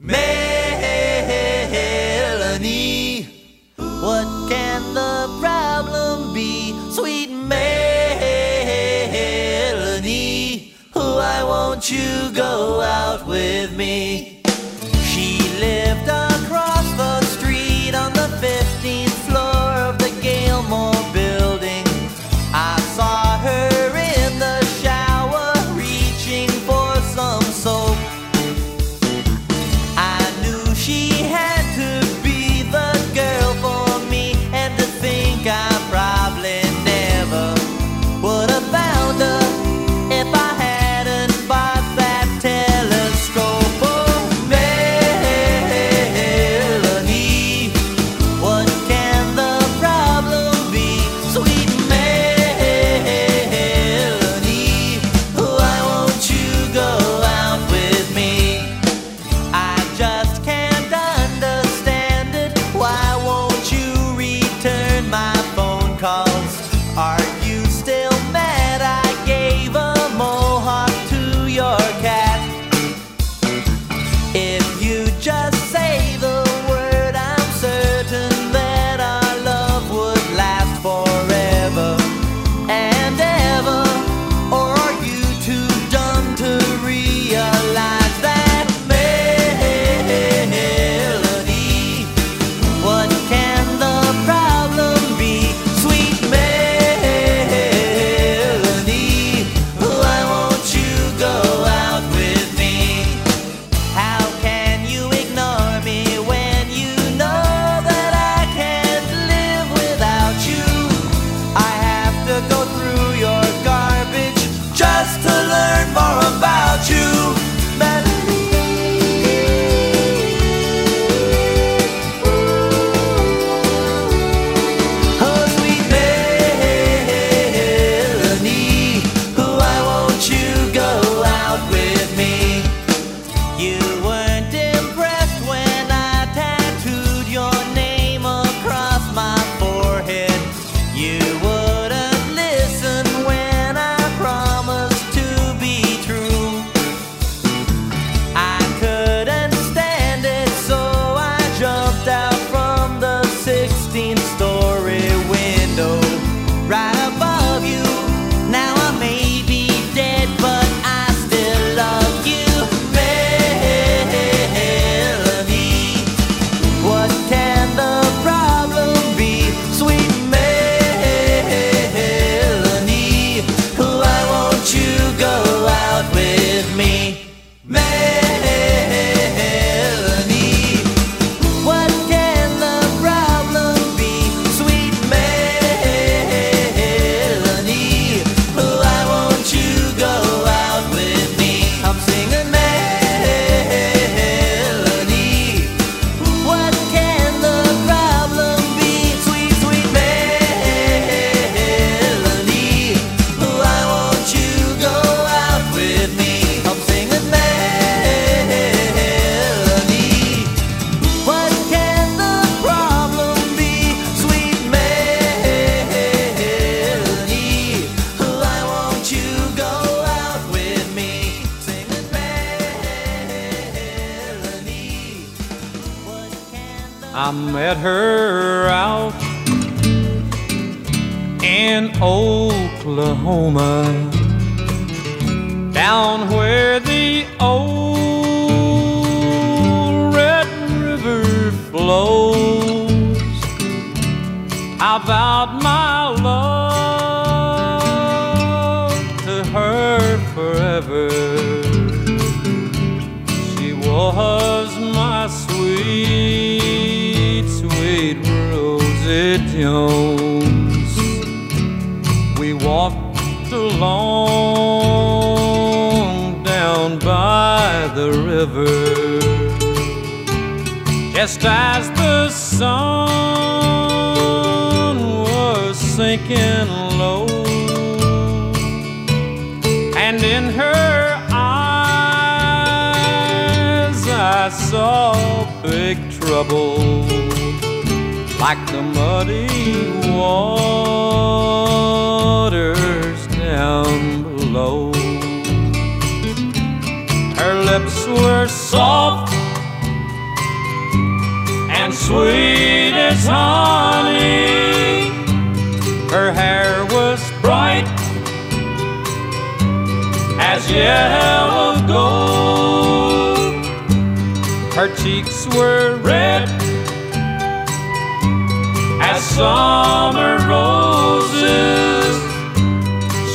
Melanie, what can the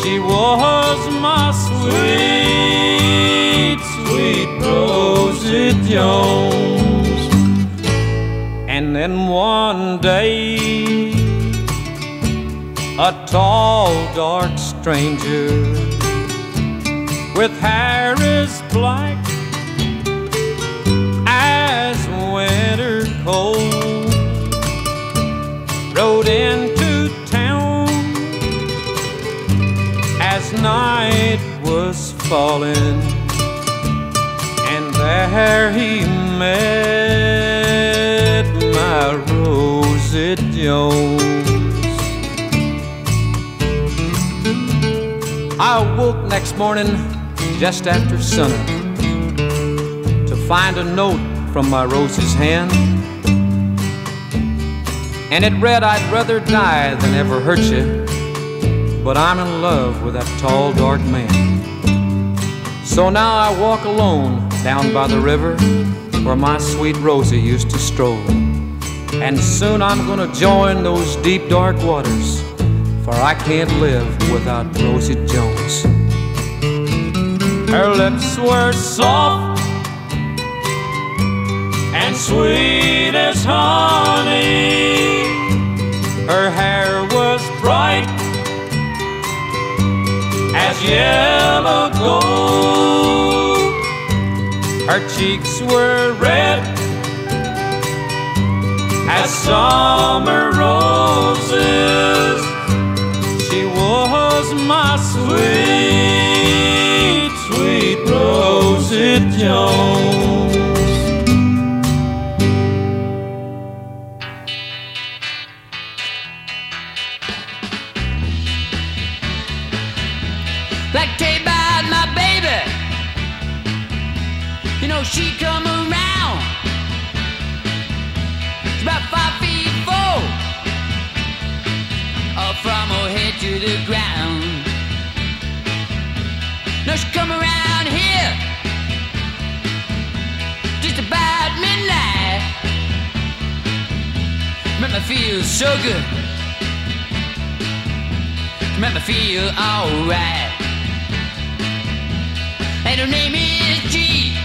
She was my sweet, sweet Rosie Jones. And then one day, a tall, dark stranger with hair falling, and there he met my Rosie Jones. I awoke next morning just after sunup to find a note from my Rosie's hand. And it read, I'd rather die than ever hurt you, but I'm in love with that tall, dark man. So now I walk alone down by the river where my sweet Rosie used to stroll. And soon I'm gonna join those deep, dark waters, for I can't live without Rosie Jones. Her lips were soft and sweet as honey. Her hair was bright as yellow gold. Her cheeks were red as summer roses. She was my sweet, sweet Rosie Jones. She come around. She's about five feet four. Up from her head to the ground. No, she come around here. Just about midnight. Make me feel so good. Make me feel alright. And her name is G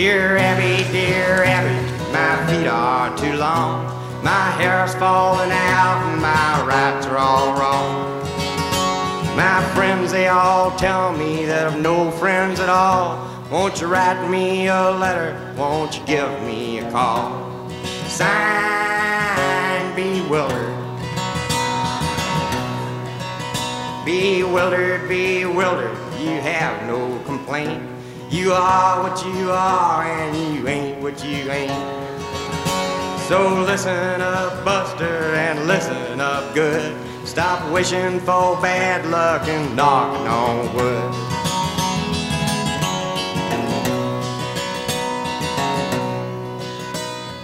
Dear Abby, dear Abby, my feet are too long. My hair's falling out and my rights are all wrong. My friends, they all tell me that I've no friends at all. Won't you write me a letter? Won't you give me a call? Sign bewildered. Bewildered, bewildered, you have no complaint. You are what you are, and you ain't what you ain't. So listen up, Buster, and listen up good. Stop wishing for bad luck and knocking on wood.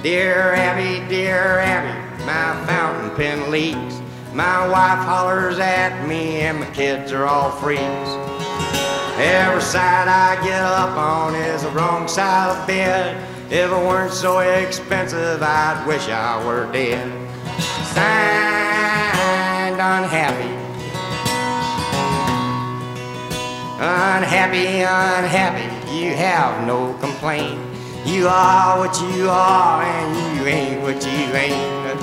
Dear Abby, dear Abby, my fountain pen leaks. My wife hollers at me, and my kids are all freaks. Every side I get up on is the wrong side of bed. If it weren't so expensive, I'd wish I were dead. Signed, unhappy. Unhappy, unhappy, you have no complaint. You are what you are, and you ain't what you ain't.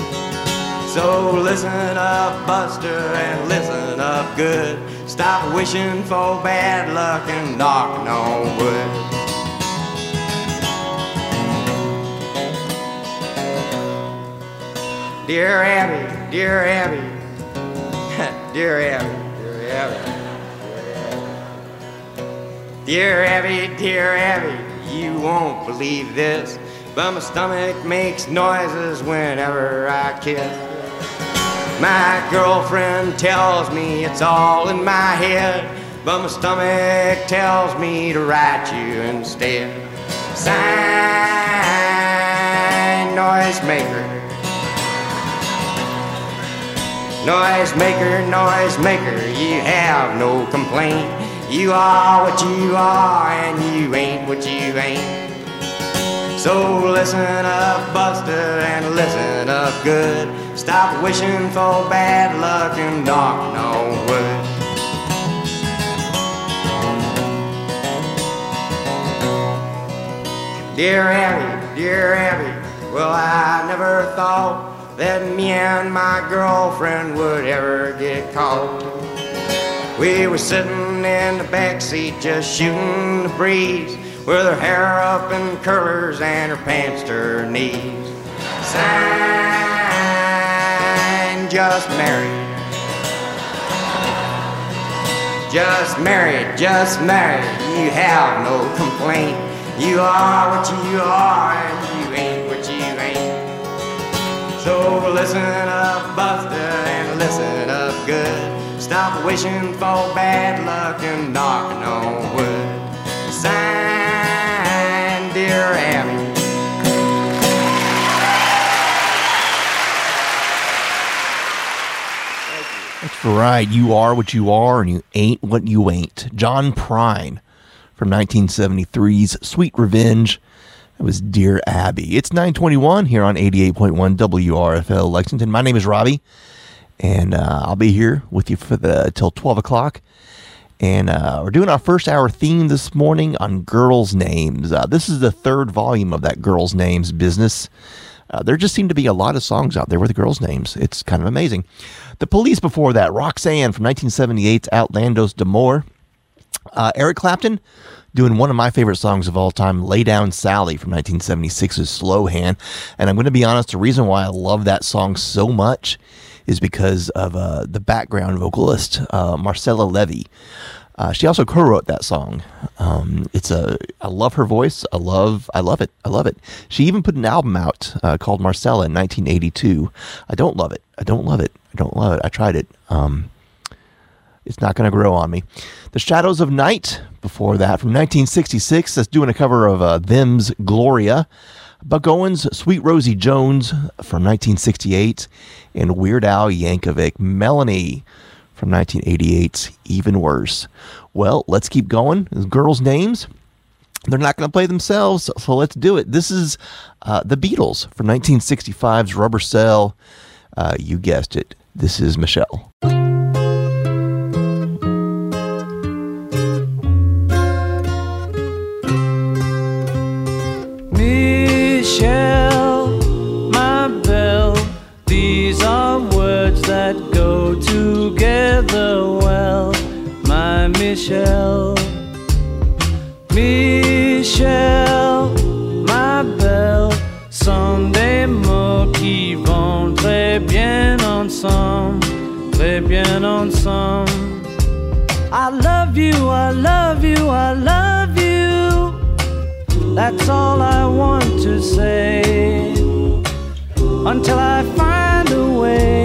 So listen up, Buster, and listen up good. Stop wishing for bad luck and knocking on wood. Dear Abby, dear Abby, dear Abby, dear Abby. Dear Abby, dear Abby, you won't believe this, but my stomach makes noises whenever I kiss. My girlfriend tells me it's all in my head, but my stomach tells me to write you instead. Sign noisemaker. Noisemaker, noisemaker, you have no complaint. You are what you are, and you ain't what you ain't. So listen up, Buster, and listen up good. Stop wishing for bad luck and knocking no wood. Dear Abby, dear Abby, well, I never thought that me and my girlfriend would ever get caught. We were sitting in the back seat just shooting the breeze with her hair up in curlers and her pants to her knees. Sign, just married. Just married, just married. You have no complaint. You are what you are, and you ain't what you ain't. So listen up, Buster, and listen up good. Stop wishing for bad luck and knocking on wood. Sign, dear Abby. Right. You are what you are, and you ain't what you ain't. John Prine from 1973's Sweet Revenge. That was Dear Abby. It's 921 here on 88.1 WRFL Lexington. My name is Robbie, and uh, I'll be here with you for the till 12 o'clock. And uh, we're doing our first hour theme this morning on girls' names. Uh, this is the third volume of that girls' names business. Uh, there just seem to be a lot of songs out there with girls' names. It's kind of amazing. The Police before that, Roxanne from 1978's Outlandos d'Amour. Uh, Eric Clapton doing one of my favorite songs of all time, Lay Down Sally from 1976's Slow Hand. And I'm going to be honest, the reason why I love that song so much is because of uh, the background vocalist, uh, Marcella Levy. Uh, she also co-wrote that song. Um, it's a I love her voice. I love I love it. I love it. She even put an album out uh, called Marcella in 1982. I don't love it. I don't love it. I don't love it. I tried it. Um, it's not going to grow on me. The Shadows of Night before that from 1966. That's doing a cover of uh, Them's Gloria. Buck Owens, Sweet Rosie Jones from 1968, and Weird Al Yankovic, Melanie from 1988's Even Worse. Well, let's keep going. Girls' names. They're not going to play themselves, so let's do it. This is uh, the Beatles from 1965's Rubber Soul. Uh, you guessed it. This is Michelle. Michelle, Michelle, Michelle, my belle, sont des mots qui vont très bien ensemble, très bien ensemble. I love you, I love you, I love you. That's all I want to say. Until I find a way,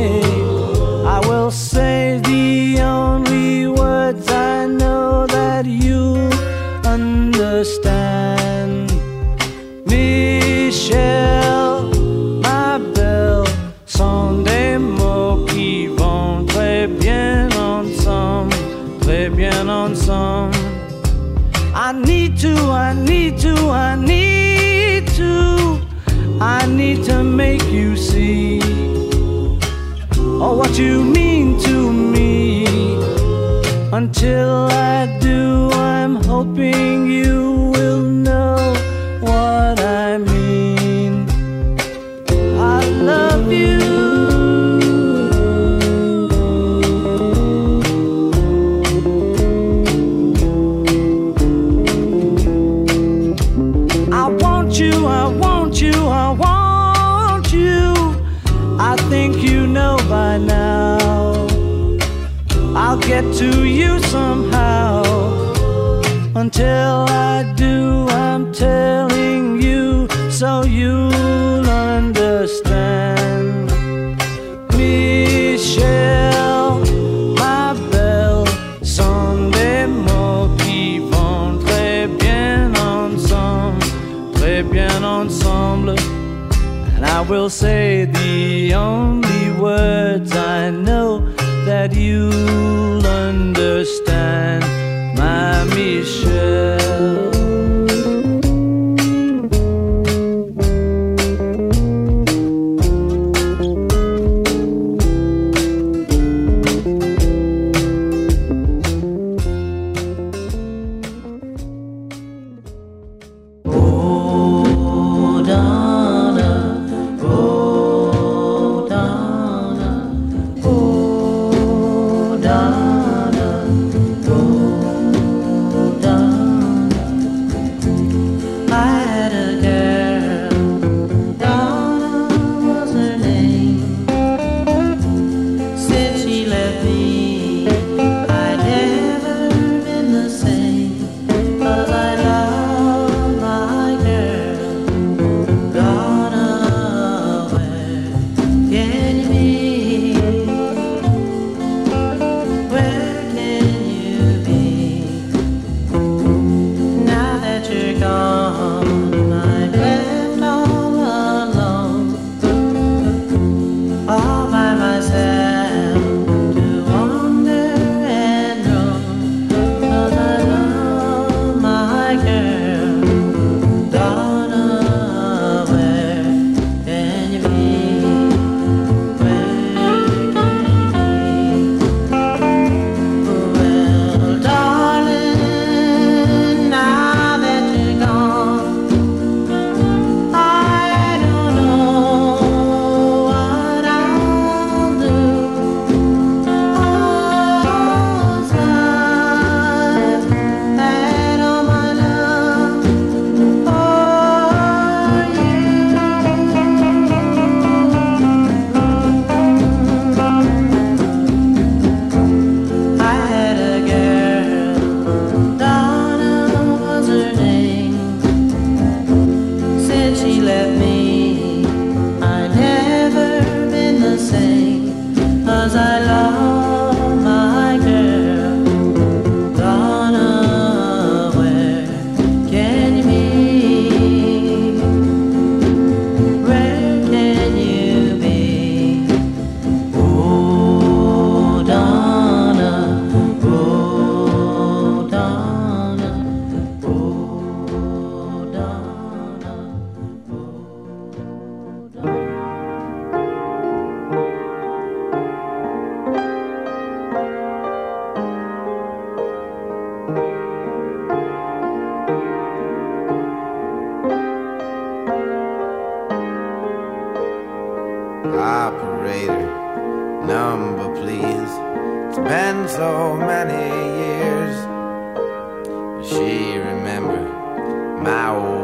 you mean to me. Until I do, I'm hoping you Until I do, I'm telling you so you'll understand. Michelle, ma belle, sont des mots qui vont très bien ensemble, très bien ensemble. And I will say the only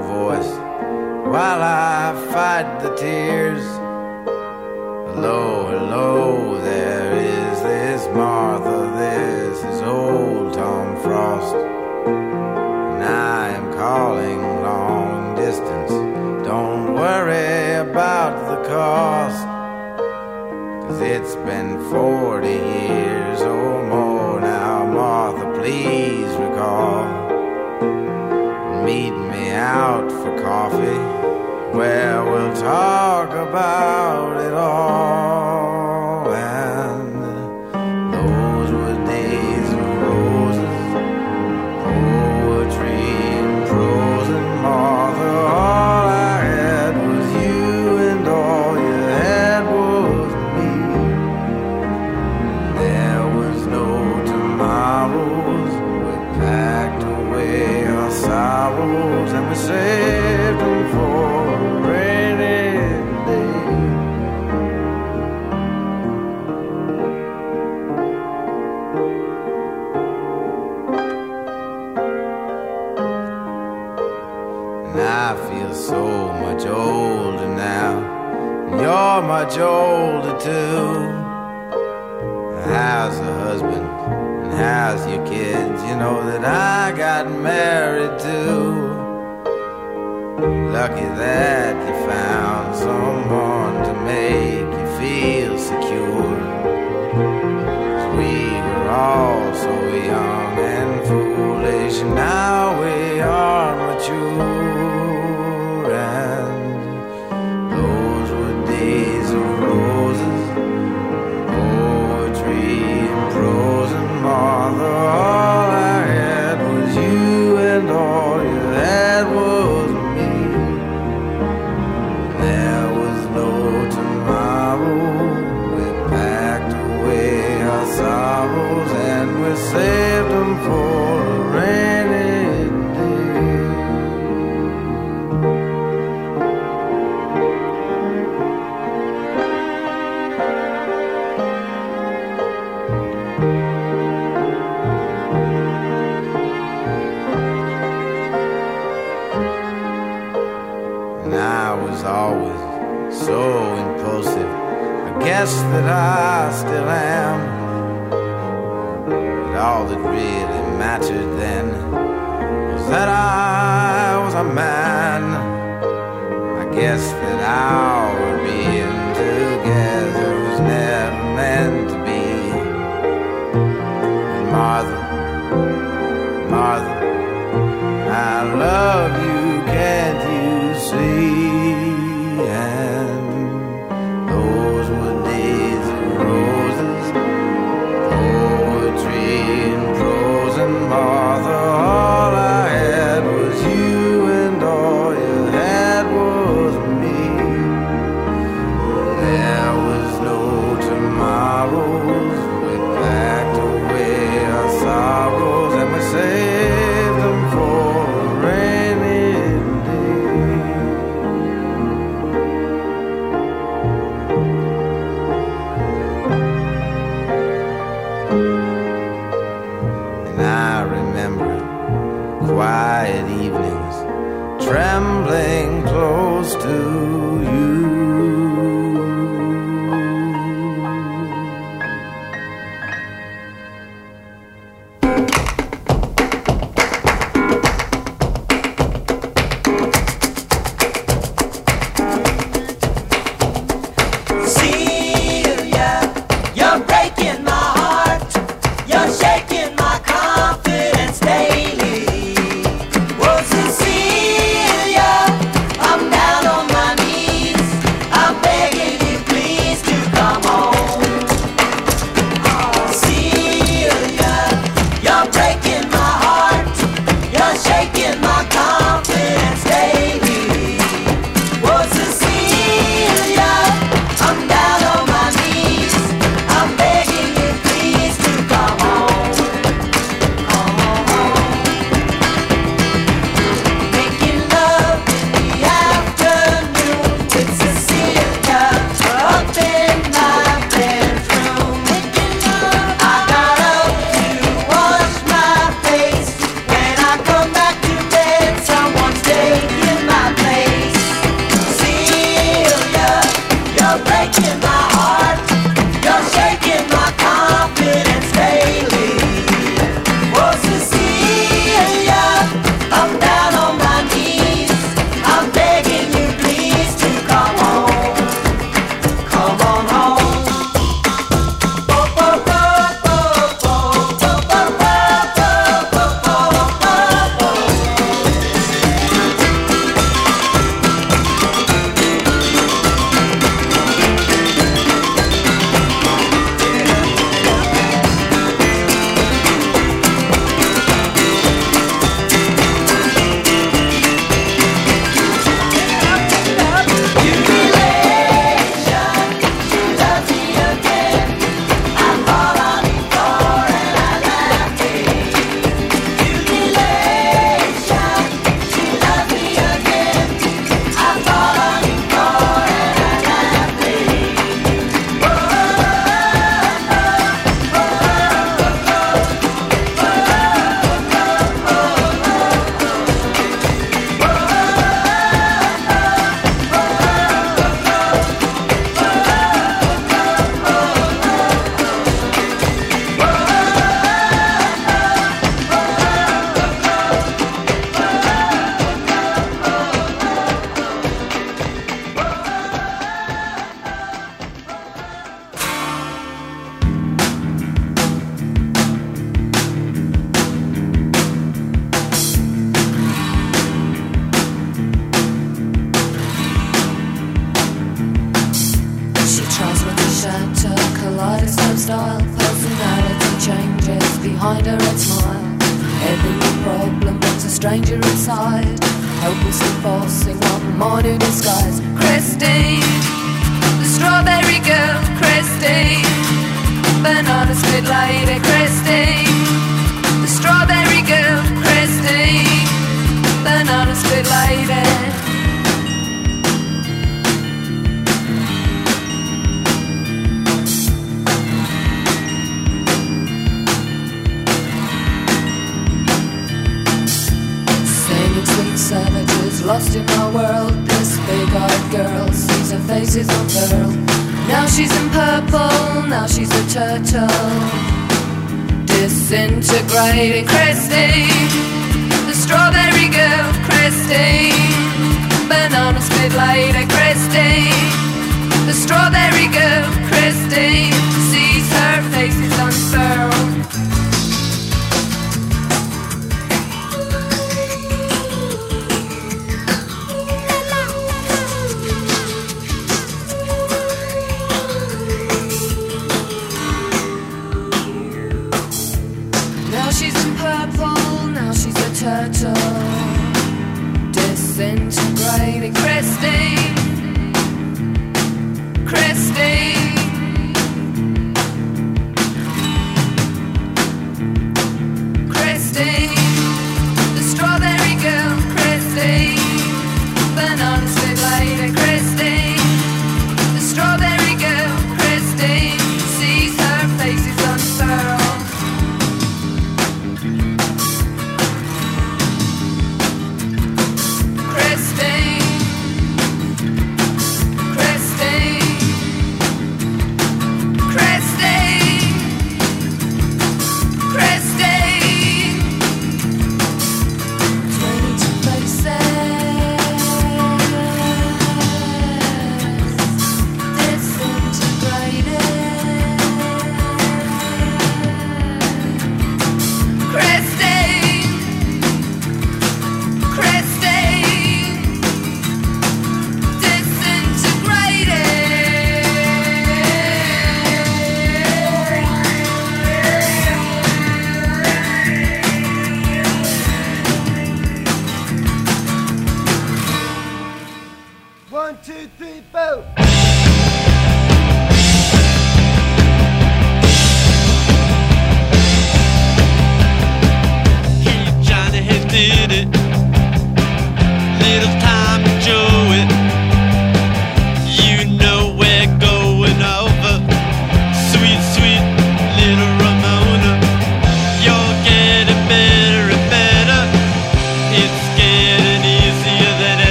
voice while I fight the tears. Hello, hello, there is this Martha, this is old Tom Frost. And I am calling long distance. Don't worry about the cost, cause it's been 40 years or more now, Martha, please coffee where we'll talk about it all. much older too. How's a husband and how's your kids? You know that I got married too. Lucky that you found someone to make you feel secure. Cause we were all so young and foolish, now we are. I still am. But all that really mattered then was that I was a man. I guess that I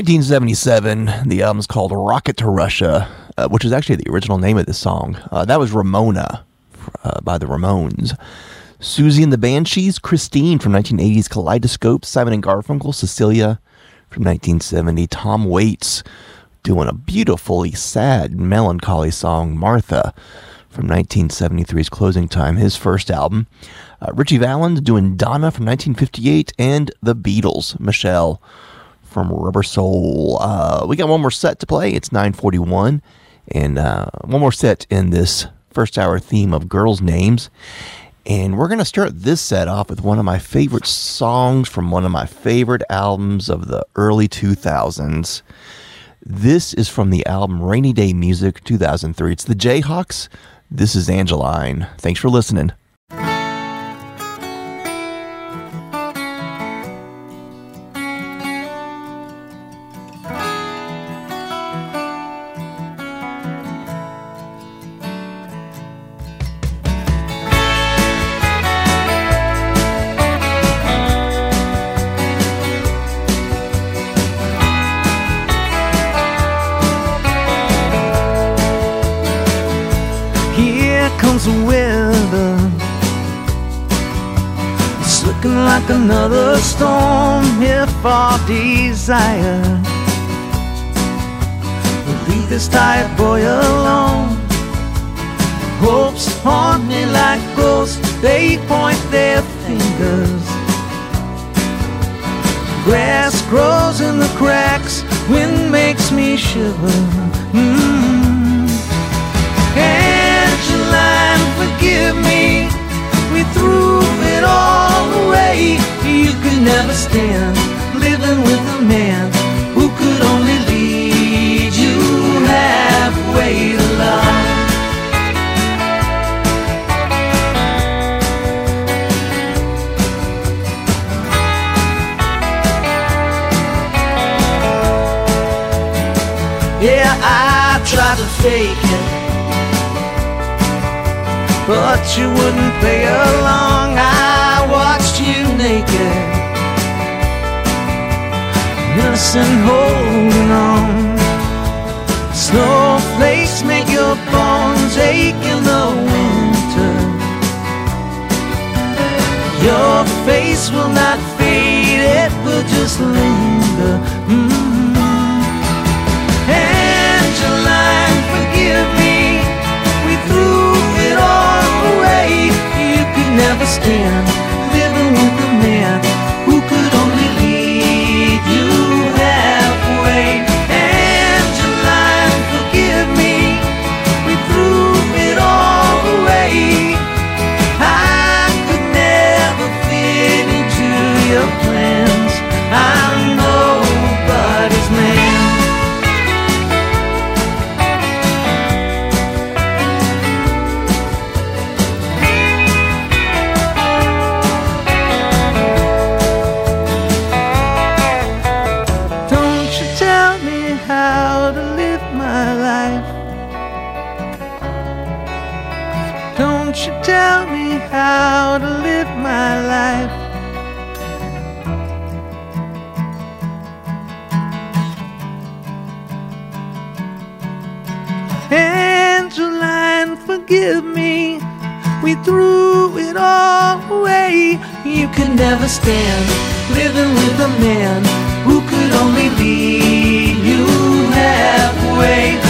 1977, the album's called Rocket to Russia, uh, which is actually the original name of this song. Uh, that was Ramona uh, by the Ramones. Siouxsie and the Banshees, Christine from 1980's Kaleidoscope, Simon and Garfunkel, Cecilia from 1970, Tom Waits doing a beautifully sad, melancholy song, Martha from 1973's Closing Time, his first album. Uh, Ritchie Valens doing Donna from 1958, and The Beatles, Michelle from Rubber Soul. Uh, we got one more set to play. It's 941. And uh, one more set in this first hour theme of girls' names. And we're going to start this set off with one of my favorite songs from one of my favorite albums of the early 2000s. This is from the album Rainy Day Music 2003. It's the Jayhawks. This is Angeline. Thanks for listening. Desire will leave this tired boy alone. Hopes haunt me like ghosts, they point their fingers. Grass grows in the cracks, wind makes me shiver. It. But you wouldn't play along. I watched you naked. innocent holding on. Snowflakes make your bones ache in the winter. Your face will not fade, it will just linger. You could never stand you tell me how to live my life. Angeline, forgive me. We threw it all away. You could never stand living with a man who could only lead you halfway.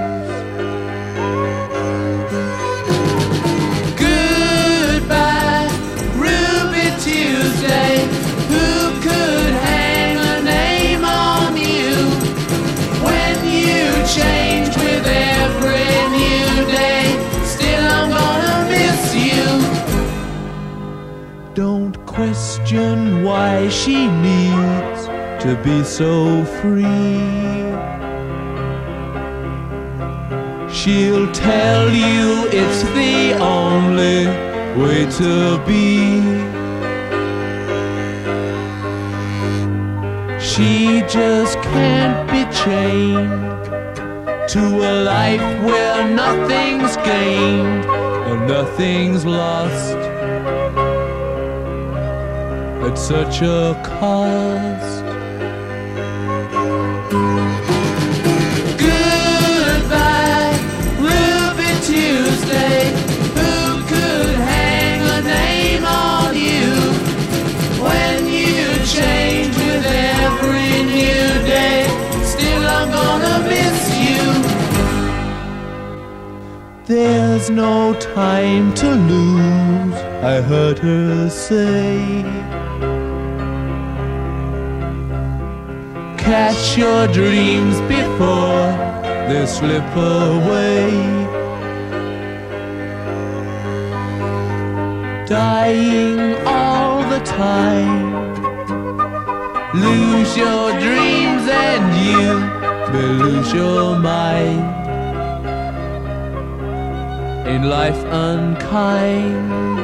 Change with every new day? Still, I'm gonna miss you. Don't question why she needs to be so free. She'll tell you it's the only way to be. She just can't be chained to a life where nothing's gained and nothing's lost at such a cost. There's no time to lose, I heard her say. Catch your dreams before they slip away. Dying all the time. Lose your dreams and you may lose your mind. In life unkind.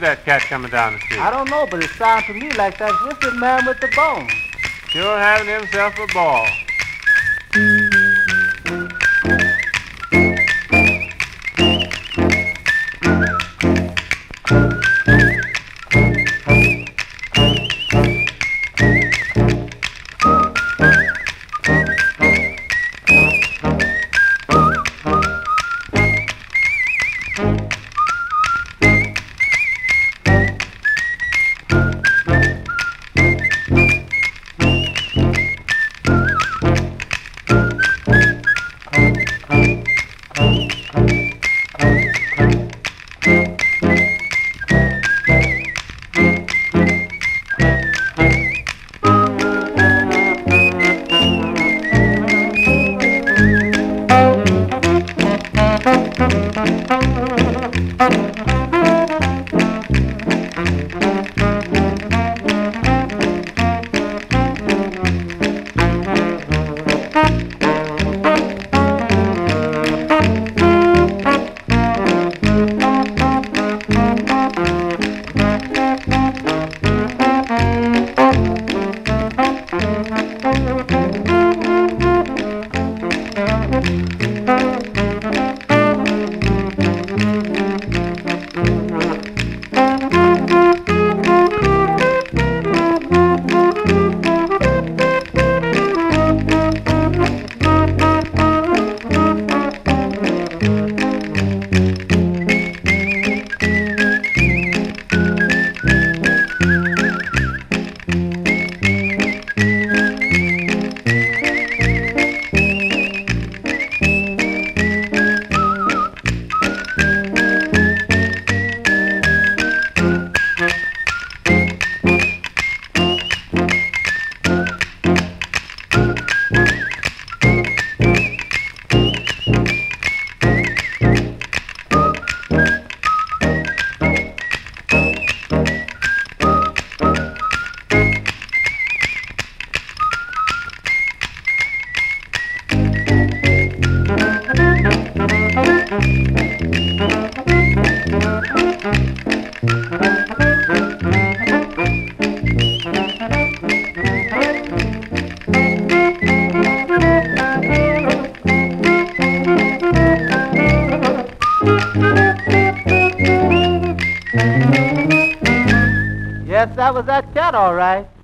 That cat coming down the street? I don't know, but it sounds to me like that wicked man with the bone. Sure having himself a ball.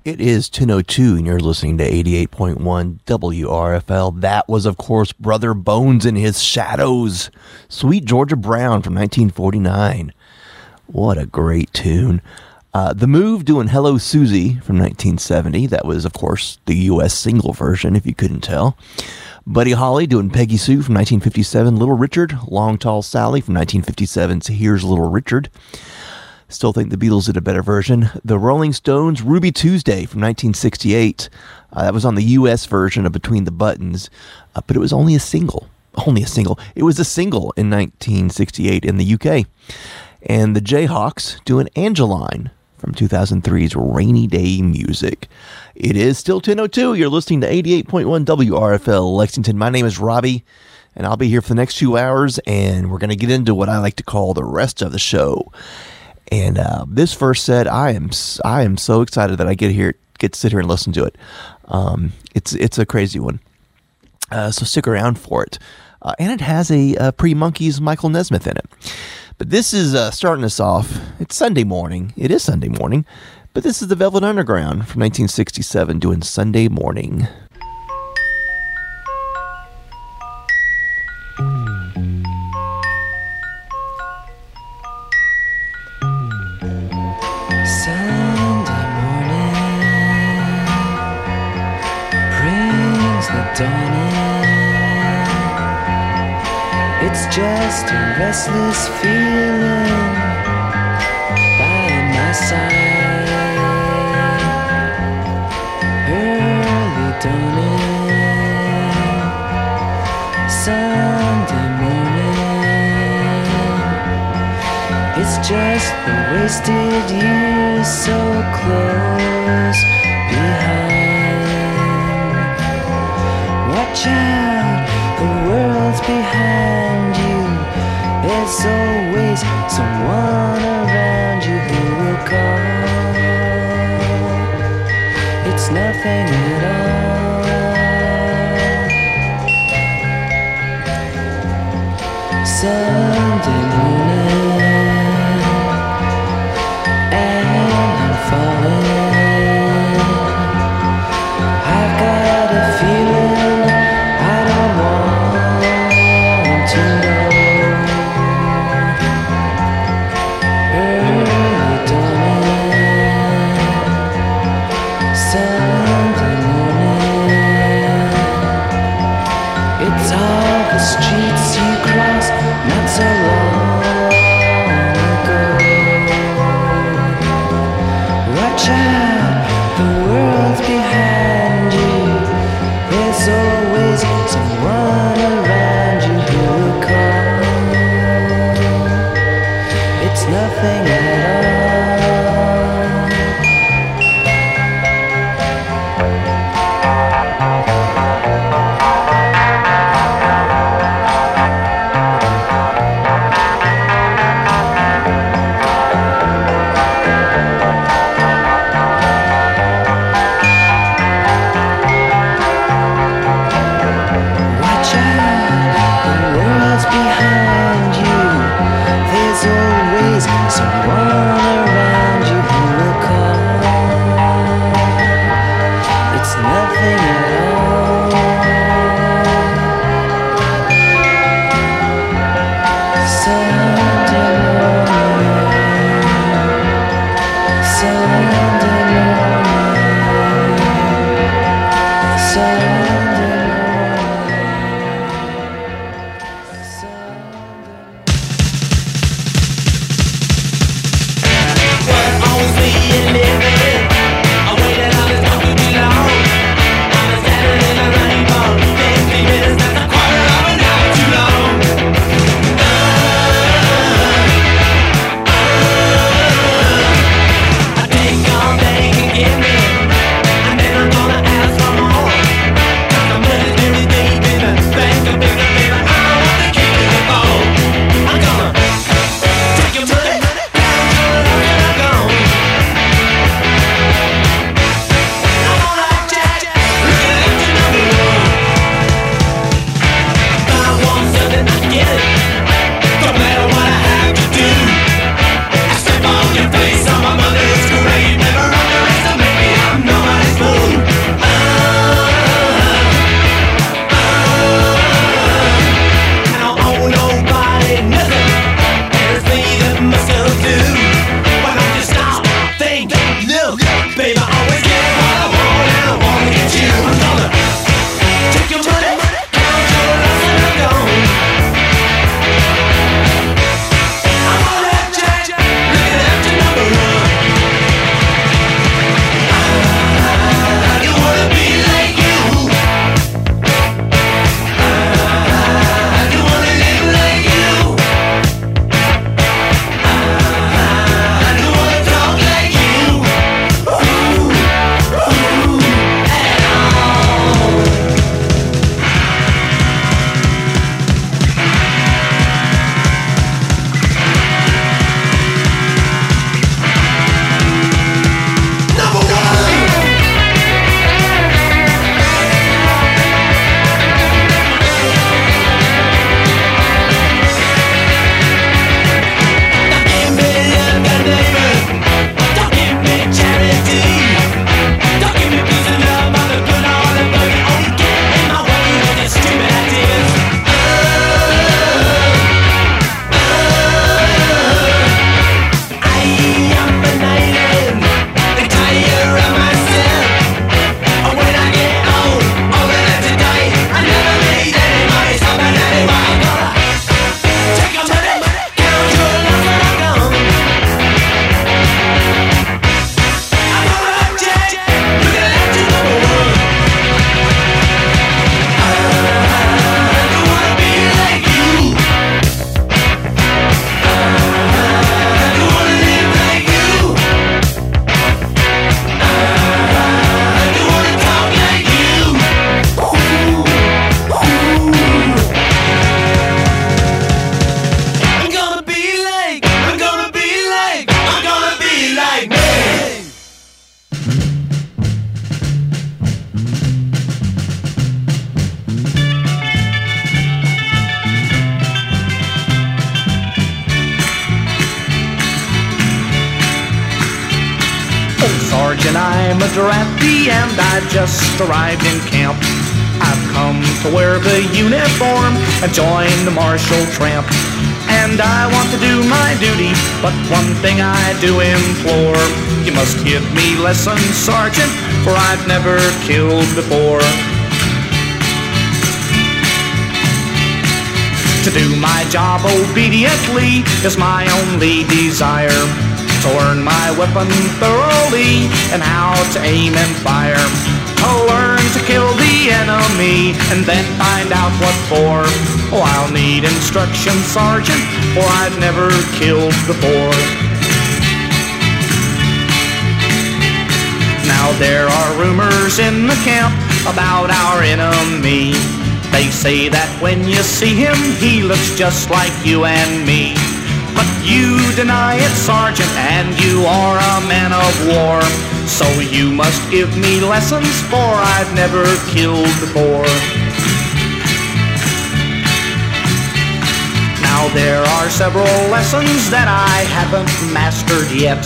It is 1002, and you're listening to 88.1 WRFL. That was, of course, Brother Bones and his Shadows. Sweet Georgia Brown from 1949. What a great tune. Uh, the Move doing Hello Susie from 1970. That was, of course, the U.S. single version, if you couldn't tell. Buddy Holly doing Peggy Sue from 1957. Little Richard, Long Tall Sally from 1957. So Here's Little Richard. Still think the Beatles did a better version. The Rolling Stones, Ruby Tuesday from 1968. Uh, that was on the U.S. version of Between the Buttons, uh, but it was only a single. Only a single. It was a single in 1968 in the UK. And the Jayhawks doing Angeline from 2003's Rainy Day Music. It is still 1002. You're listening to 88.1 WRFL Lexington. My name is Robbie, and I'll be here for the next few hours, and we're going to get into what I like to call the rest of the show. And uh, this first set, I am I am so excited that I get here, get to sit here and listen to it. Um, it's it's a crazy one, uh, so stick around for it. Uh, and it has a, a pre Monkees Michael Nesmith in it. But this is uh, starting us off. It's Sunday morning. It is Sunday morning. But this is the Velvet Underground from 1967 doing Sunday morning. Arrived in camp. I've come to wear the uniform and join the martial tramp. And I want to do my duty, but one thing I do implore. You must give me lessons, Sergeant, for I've never killed before. To do my job obediently is my only desire. To learn my weapon thoroughly and how to aim and fire. Kill the enemy and then find out what for. Oh, I'll need instruction, Sergeant, for I've never killed before. Now there are rumors in the camp about our enemy. They say that when you see him, he looks just like you and me. But you deny it, Sergeant, and you are a man of war. So you must give me lessons, for I've never killed before. Now there are several lessons that I haven't mastered yet.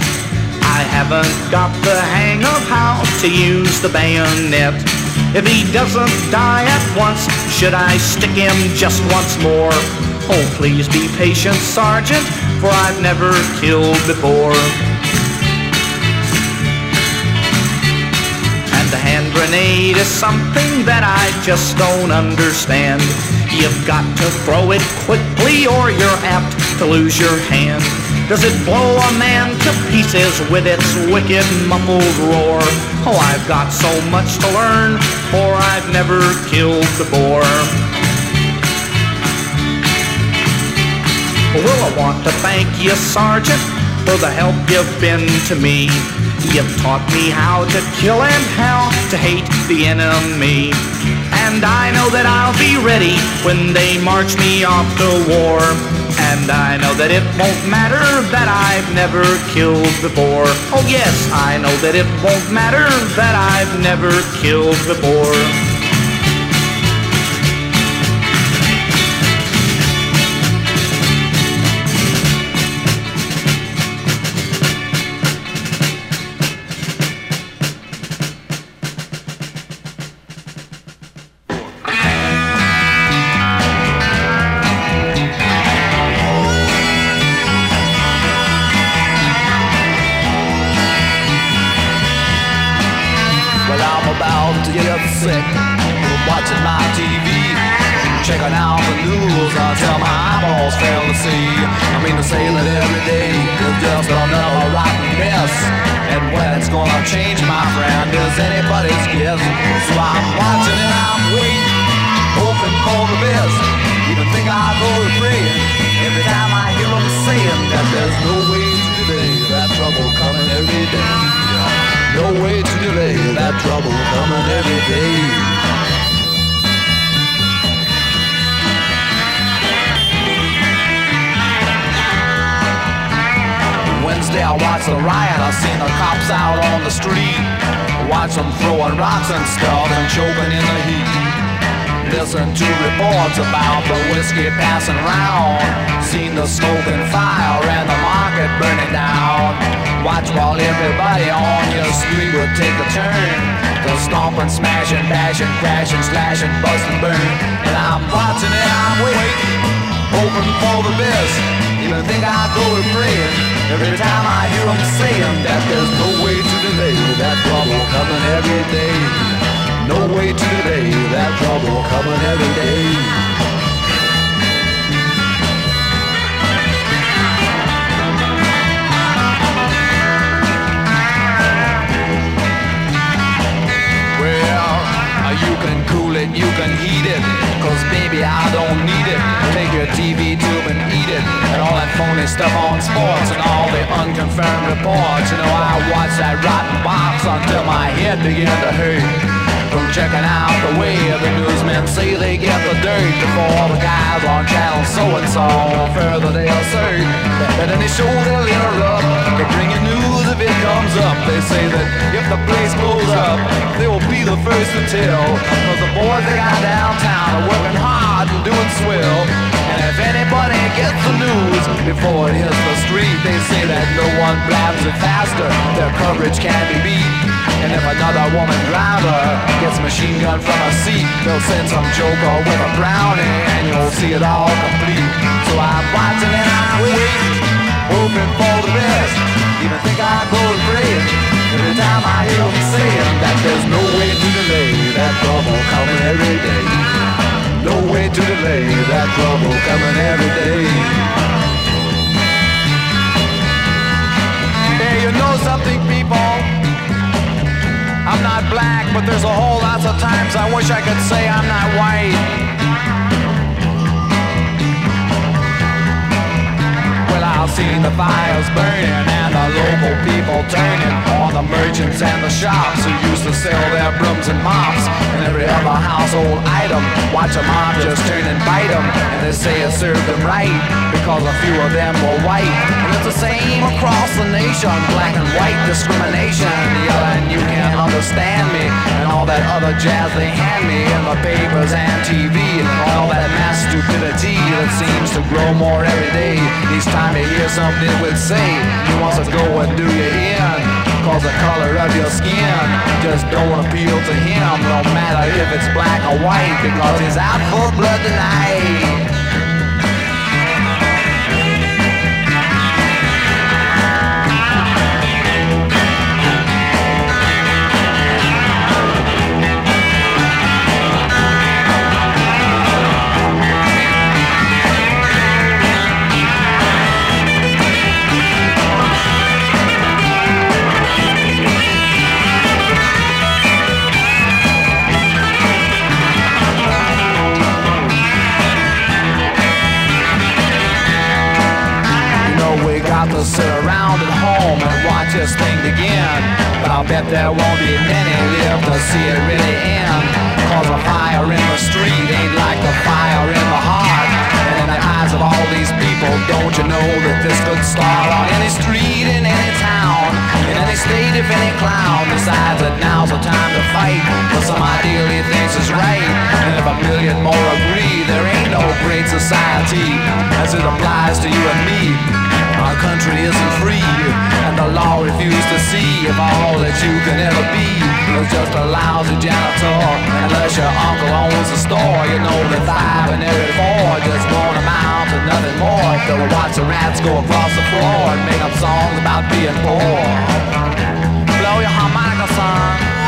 I haven't got the hang of how to use the bayonet. If he doesn't die at once, should I stick him just once more? Oh, please be patient, Sergeant, for I've never killed before. The is something that I just don't understand. You've got to throw it quickly or you're apt to lose your hand. Does it blow a man to pieces with its wicked muffled roar? Oh, I've got so much to learn, for I've never killed before. Well, I want to thank you, Sergeant, for the help you've been to me. You've taught me how to kill and how to hate the enemy. And I know that I'll be ready when they march me off to war. And I know that it won't matter that I've never killed before. Oh yes, I know that it won't matter that I've never killed before. Seen the cops out on the street. Watch them throwing rocks and stuff and choking in the heat. Listen to reports about the whiskey passing round. Seen the smoke and fire and the market burning down. Watch while everybody on your street would take a turn. The stomping, smashing, bashing, crashing, slashing, busting, burn. And I'm watching and I'm waiting, hoping for the best. Even think I go to praying every time I hear them saying that there's no way to delay that trouble coming every day. No way to delay that trouble coming every day. Can cool it, you can heat it. Cause baby, I don't need it. Take your TV tube and eat it. And all that phony stuff on sports and all the unconfirmed reports. You know, I watch that rotten box until my head began to hurt. From checking out the way the newsmen say they get the dirt before the guys on channel so and so further they assert that any show they'll interrupt they bring you news up. They say that if the place blows up, they will be the first to tell. Cause the boys they got downtown are working hard and doing swell. And if anybody gets the news, before it hits the street. They say that no one blabs it faster. Their coverage can be beat. And if another woman driver gets machine gun from a seat, they'll send some joker with a brownie, and you'll see it all complete. So I'm watching and I'm waiting, hoping for the best. Even think I go to praying every time I hear them saying that there's no way to delay that trouble coming every day. No way to delay that trouble coming every day. Hey, you know something, people? I'm not black, but there's a whole lot of times I wish I could say I'm not white. I've seen the fires burning and the local people turning on the merchants and the shops who used to sell their brooms and mops and every other household item. Watch a mob just turn and bite them, and they say it served them right because a few of them were white. It's the same across the nation, black and white discrimination. Yelling, you can't understand me, and all that other jazz they hand me in the papers and TV, and all that mass stupidity that seems to grow more every day. Each time you hear something would say, he wants to go and do you in. Cause the color of your skin just don't appeal to him, no matter if it's black or white, because he's out for blood tonight. To sit around at home and watch this thing begin. But I'll bet there won't be many live to see it really end. Cause a fire in the street ain't like the fire in the heart. And in the eyes of all these people, don't you know that this could start on any street in any town, in any state if any clown decides that now's the time to fight for some ideal he thinks is right. And if a million more agree, there ain't no great society as it applies to you and me. Our country isn't free, and the law refused to see if all that you can ever be is just a lousy janitor. Unless your uncle owns a store, you know that five and every four just won't amount to nothing more. They'll watch the rats go across the floor and make up songs about being poor. Blow your harmonica, son.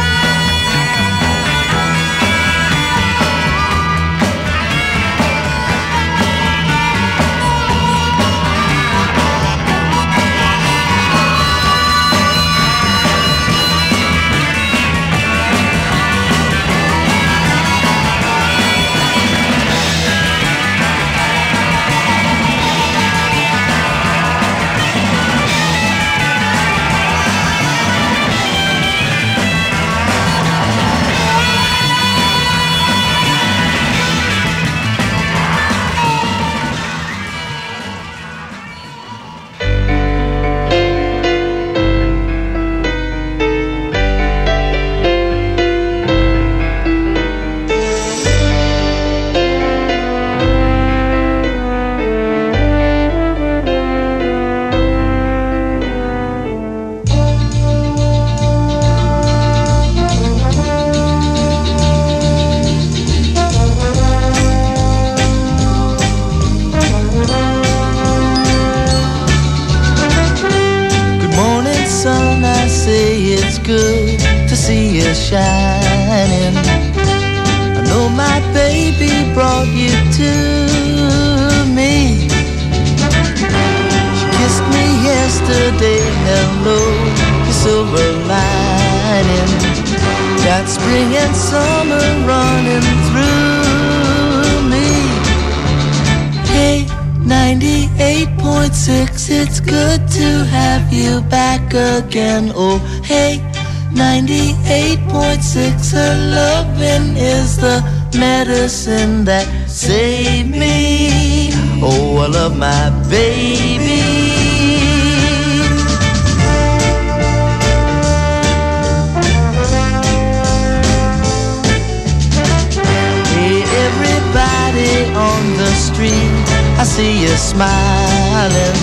I see you smiling.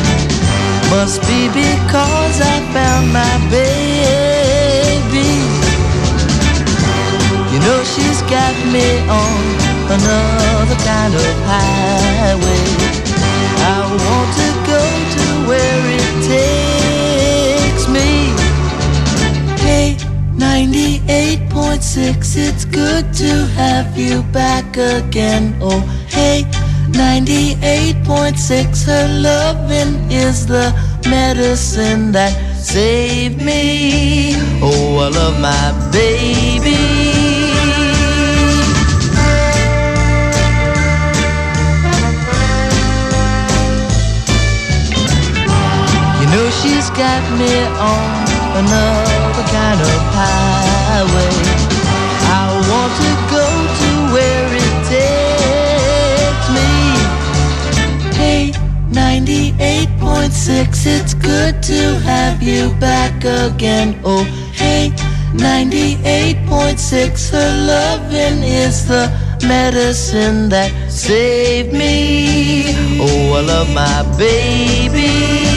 Must be because I found my baby. You know she's got me on another kind of highway. I want to go to where it takes me. Hey, 98.6, it's good to have you back again. Oh, hey. 98.6, her loving is the medicine that saved me. Oh, I love my baby. You know she's got me on another kind of highway. 98.6, it's good to have you back again. Oh, hey, 98.6, her loving is the medicine that saved me. Oh, I love my baby.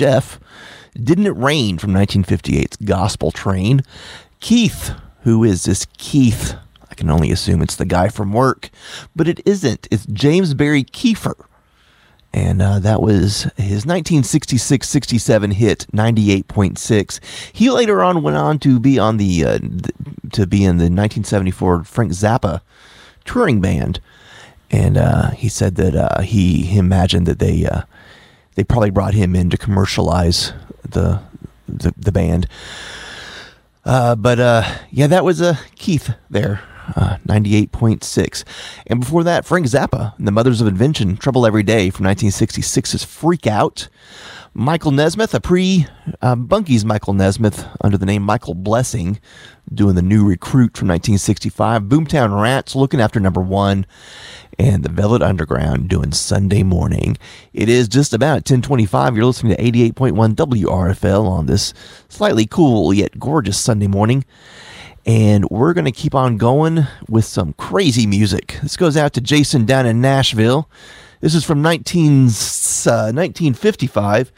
Jeff. Didn't It Rain from 1958's Gospel Train. Keith, who is this Keith? I can only assume it's the guy from work, but it isn't. It's James Barry Keefer. And uh, that was his 1966 67 hit, 98.6. He later on went on to be on the, uh, to be in the 1974 Frank Zappa touring band and uh, he said that uh, he, he imagined that they uh, they probably brought him in to commercialize the the, the band. Uh, but uh, yeah, that was uh, Keith there. uh, 98.6. And before that, Frank Zappa, and the Mothers of Invention, Trouble Every Day from 1966 is Freak Out. Michael Nesmith, a pre uh, Monkees Michael Nesmith under the name Michael Blessing, doing the new recruit from 1965. Boomtown Rats looking after number one, and the Velvet Underground doing Sunday morning. It is just about 1025. You're listening to 88.1 WRFL on this slightly cool yet gorgeous Sunday morning. And we're going to keep on going with some crazy music. This goes out to Jason down in Nashville. This is from 19, uh, 1955.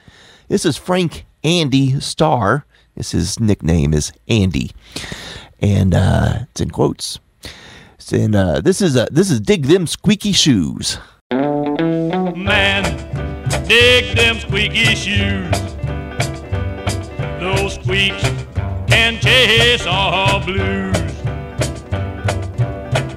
This is Frank Andy Starr. This his nickname is Andy, and uh, it's in quotes. It's in, uh, this is uh, this is dig them squeaky shoes. Man, dig them squeaky shoes. Those squeaks can chase all blues.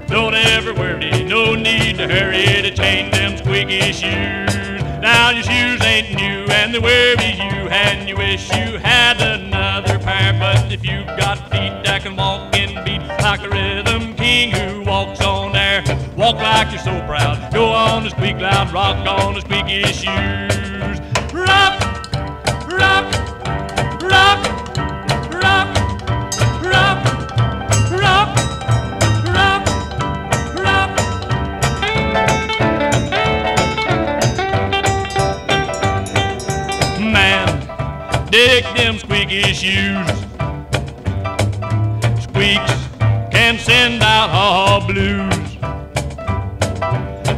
Don't ever worry, no need to hurry to change them squeaky shoes. Now your shoes ain't new and they worry you and you wish you had another pair. But if you've got feet that can walk in beat like a rhythm king who walks on air, walk like you're so proud. Go on the squeak loud, rock on the squeaky shoes. Rock, rock, dig them squeaky shoes. Squeaks can send out all blues.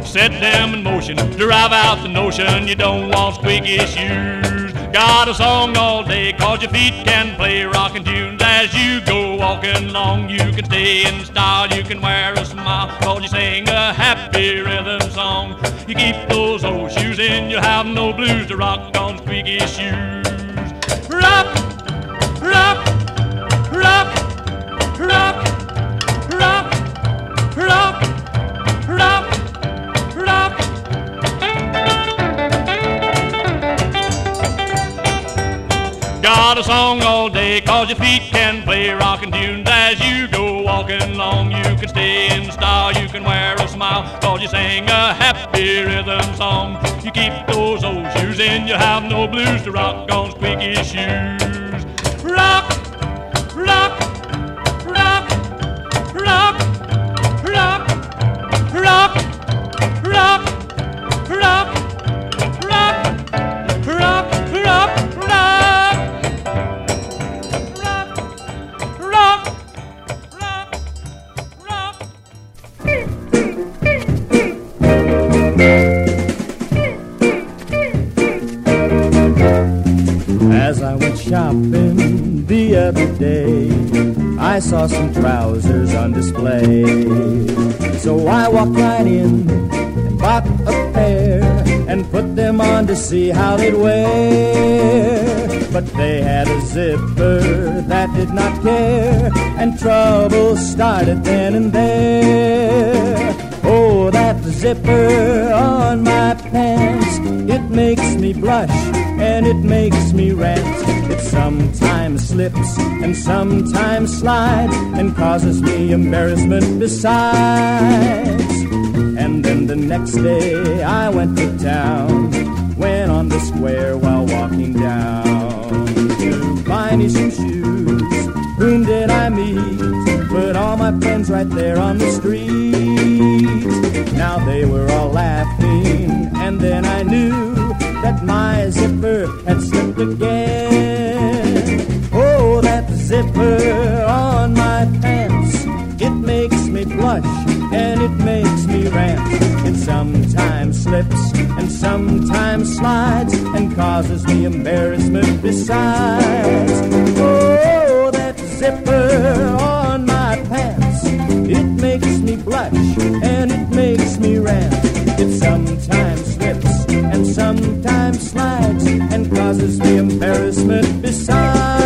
Set them in motion, drive out the notion you don't want squeaky shoes. Got a song all day, cause your feet can play rockin' tunes as you go walking along. You can stay in style, you can wear a smile, cause you sing a happy rhythm song. You keep those old shoes in, you'll have no blues to rock on squeaky shoes got a Cause your feet can play rockin' tunes as you go walking along. You can stay in style, you can wear a smile, cause you sing a happy rhythm song. You keep those old shoes in, you have no blues to rock on squeaky shoes. Rock, rock, shopping the other day, I saw some trousers on display. So I walked right in and bought a pair and put them on to see how they'd wear. But they had a zipper that did not care, and trouble started then and there. Oh, that zipper on my pants, it makes me blush and it makes me rant. It sometimes slips and sometimes slides and causes me embarrassment besides. And then the next day I went to town, went on the square while walking down me some shoes. Whom did I meet? But all my friends right there on the street. Now they were all laughing, and then I knew that my zipper had slipped again. Oh, that zipper on my pants, it makes me blush and it makes me rant. It sometimes slips and sometimes slides and causes me embarrassment besides. Oh, that zipper it makes me blush and it makes me rant. It sometimes slips and sometimes slides and causes me embarrassment besides.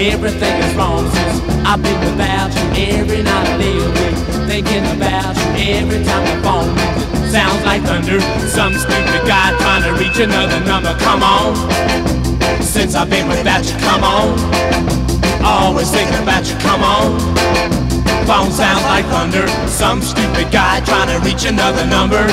Everything is wrong since I've been without you every night I live with. Thinking about you every time the phone. Sounds like thunder. Some stupid guy trying to reach another number. Come on. Since I've been without you, come on. Always thinking about you, come on. Phone sounds like thunder. Some stupid guy trying to reach another number.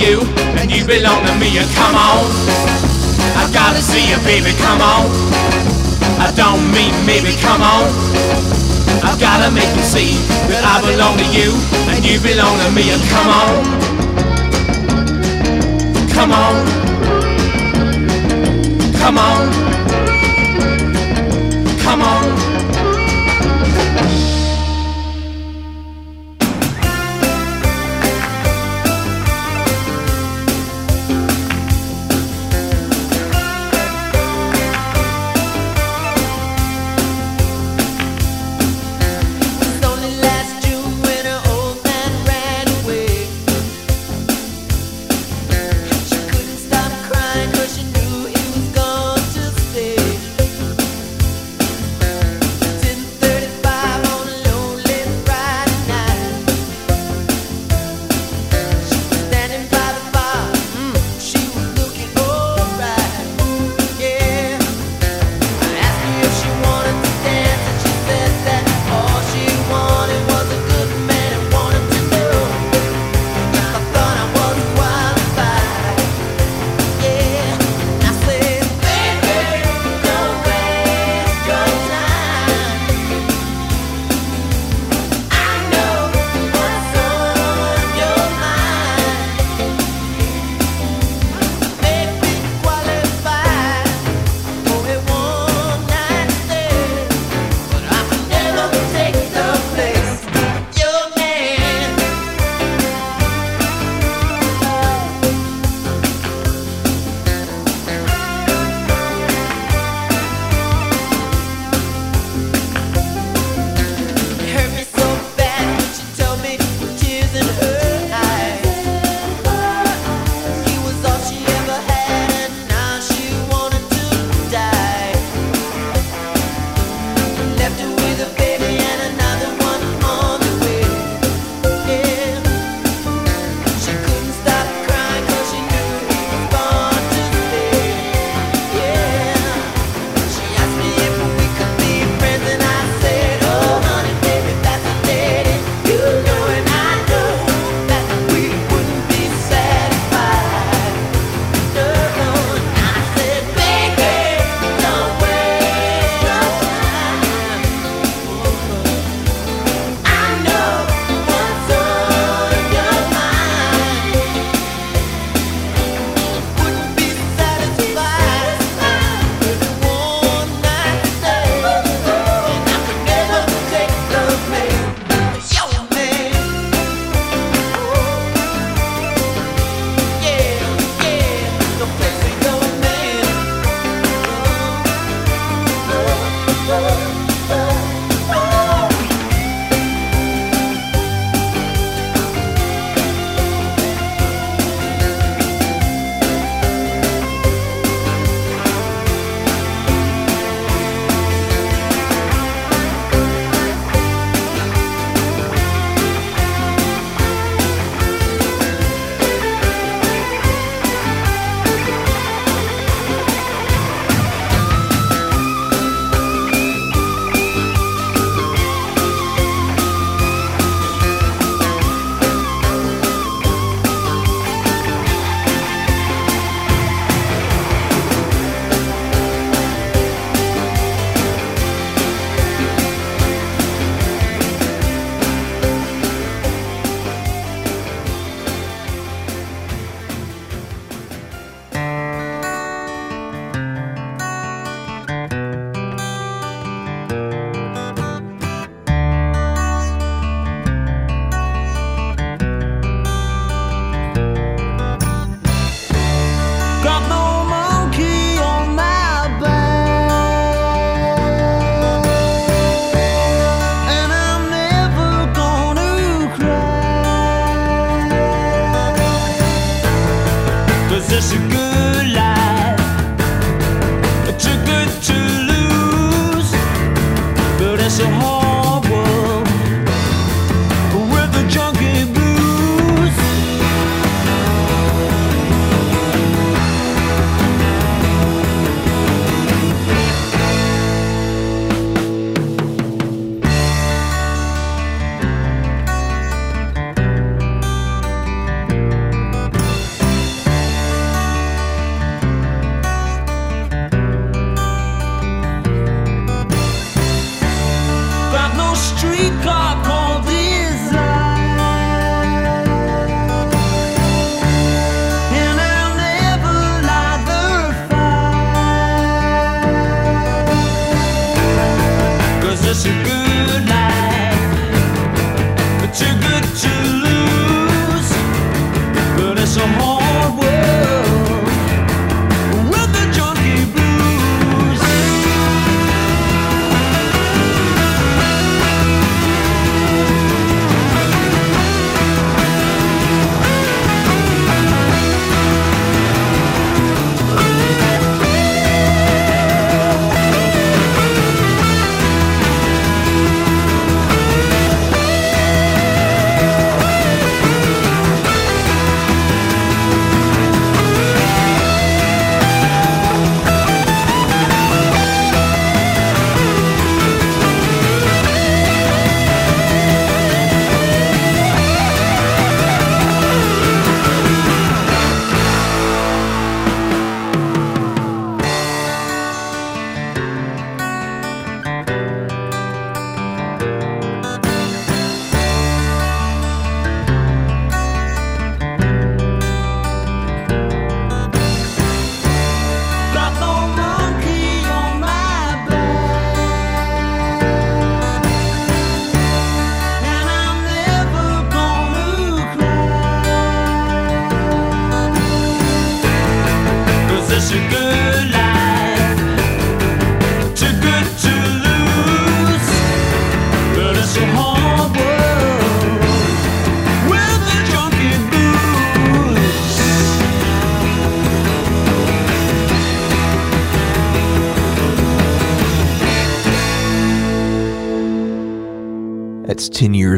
you, and you belong to me. And come on, I gotta see you, baby. Come on, I don't mean maybe. Come on, I gotta make you see that I belong to you, and you belong to me. And come on, come on, come on.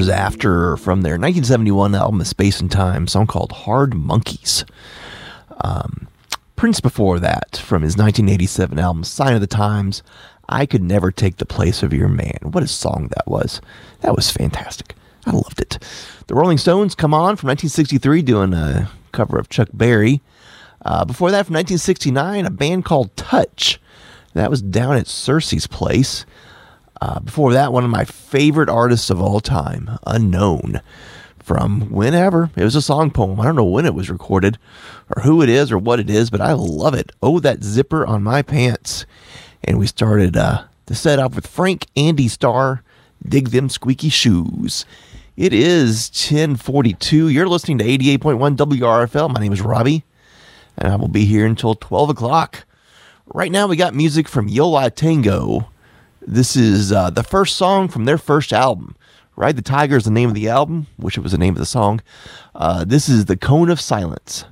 Years after from their 1971 album, A Space in Time, song called Hard Monkeys. Um, Prince before that, from his 1987 album, Sign of the Times, I Could Never Take the Place of Your Man. What a song that was. That was fantastic. I loved it. The Rolling Stones come on from 1963 doing a cover of Chuck Berry. Uh, before that, from 1969, a band called Touch. That was down at Circe's place. Uh, before that, one of my favorite artists of all time, Unknown, from whenever. It was a song poem. I don't know when it was recorded or who it is or what it is, but I love it. Oh, that zipper on my pants. And we started uh, the set off with Frank Andy Starr, Dig Them Squeaky Shoes. It is 1042. You're listening to 88.1 WRFL. My name is Robbie, and I will be here until 12 o'clock. Right now, we got music from Yo La Tengo. This is uh, the first song from their first album. Ride the Tiger is the name of the album. Wish it was the name of the song. Uh, this is The Cone of Silence.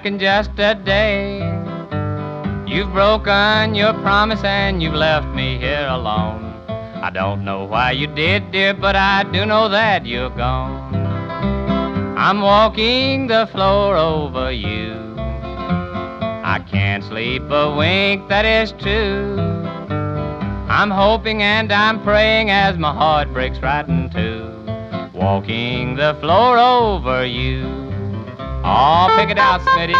Back in just a day. You've broken your promise and you've left me here alone. I don't know why you did, dear, but I do know that you're gone. I'm walking the floor over you. I can't sleep a wink, that is true. I'm hoping and I'm praying as my heart breaks right in two. Walking the floor over you. Oh, pick it out, Smitty.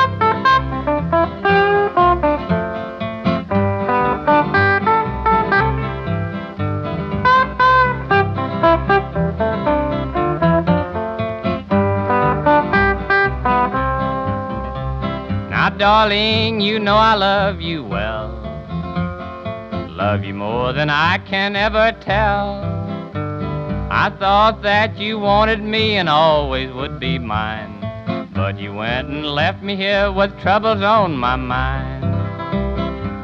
Now, darling, you know I love you well. Love you more than I can ever tell. I thought that you wanted me and always would be mine. Went and left me here with troubles on my mind.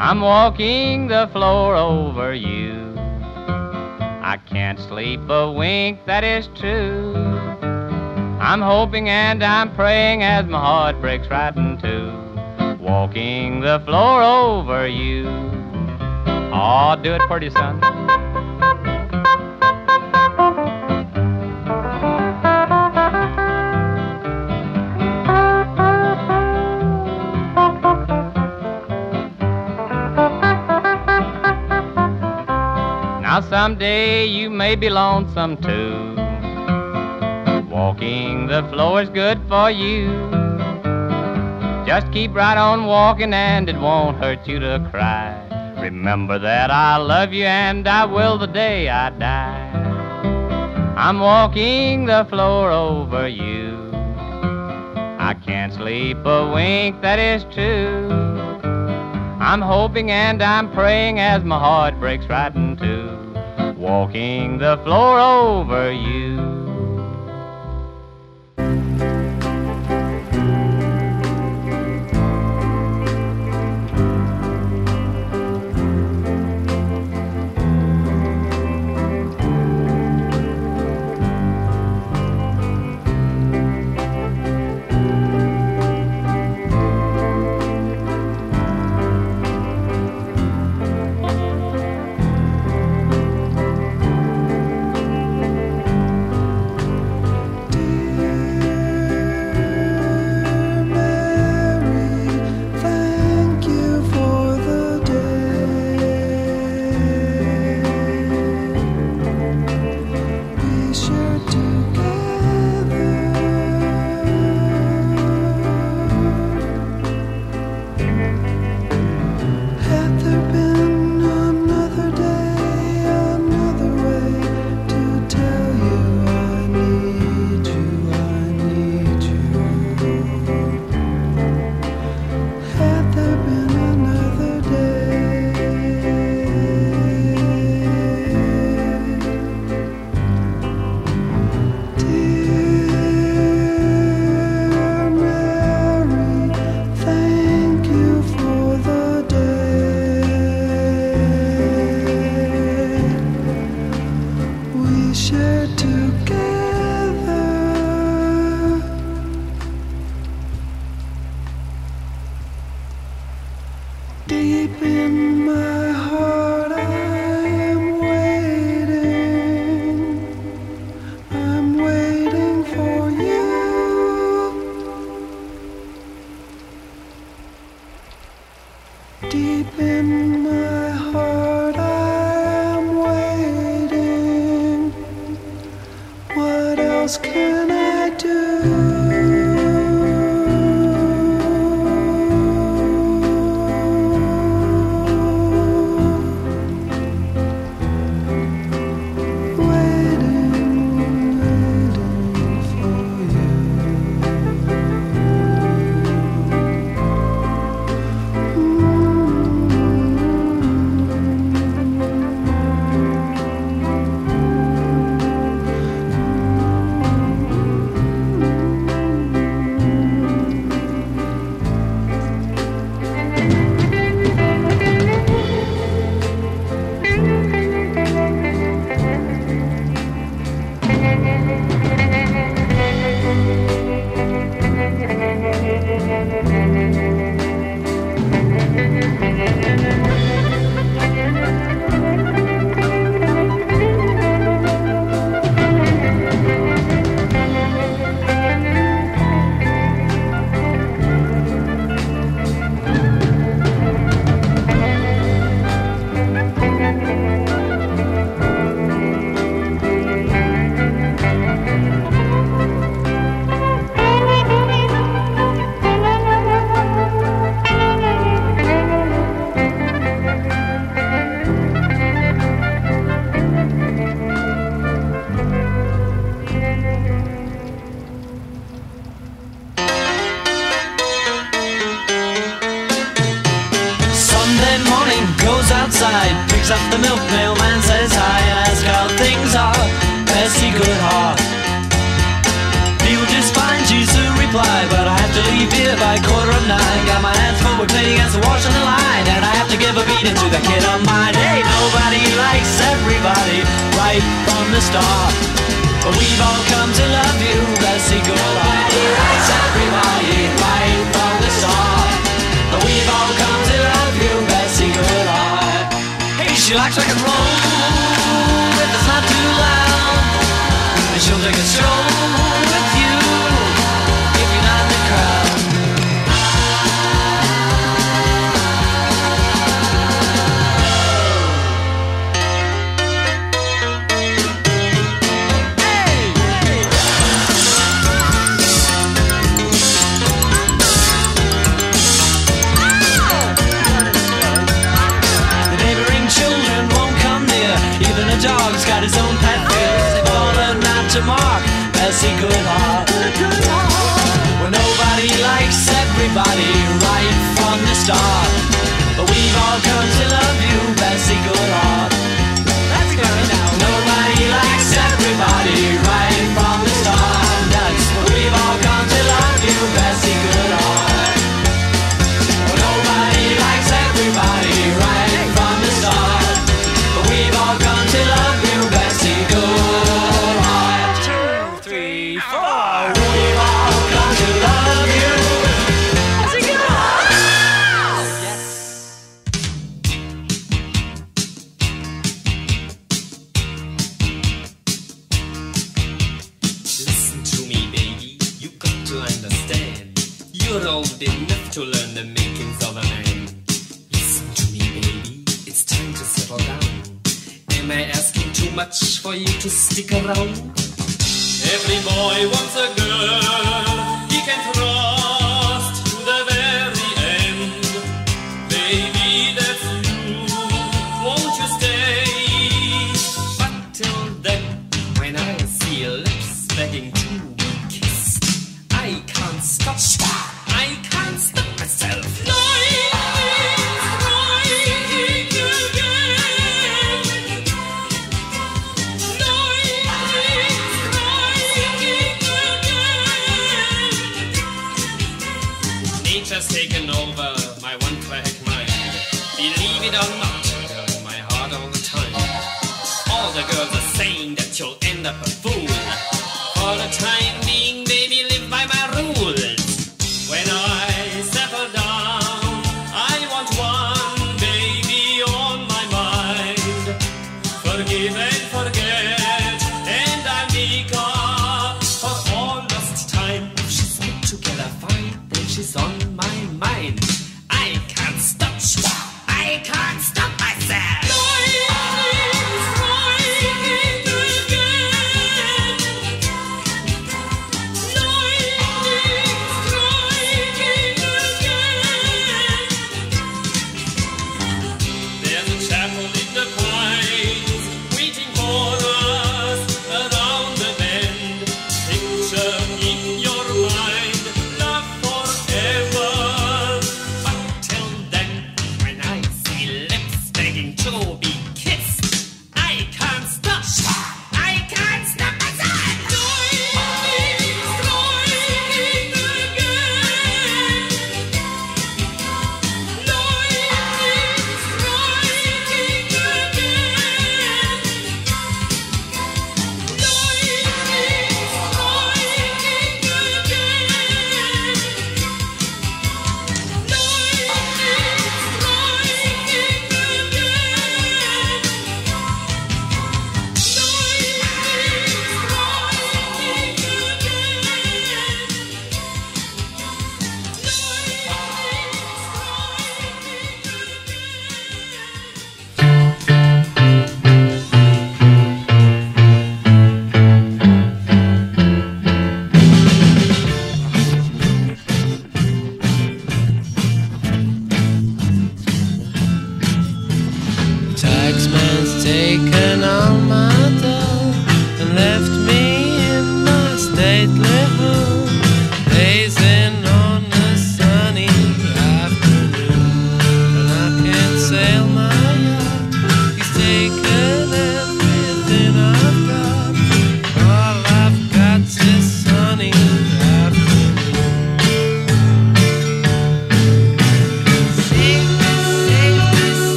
I'm walking the floor over you. I can't sleep a wink, that is true. I'm hoping and I'm praying as my heart breaks right in two. Walking the floor over you. Oh, do it pretty, son. Someday you may be lonesome too. Walking the floor is good for you. Just keep right on walking and it won't hurt you to cry. Remember that I love you and I will the day I die. I'm walking the floor over you. I can't sleep a wink, that is true. I'm hoping and I'm praying as my heart breaks right two. Walking the floor over you.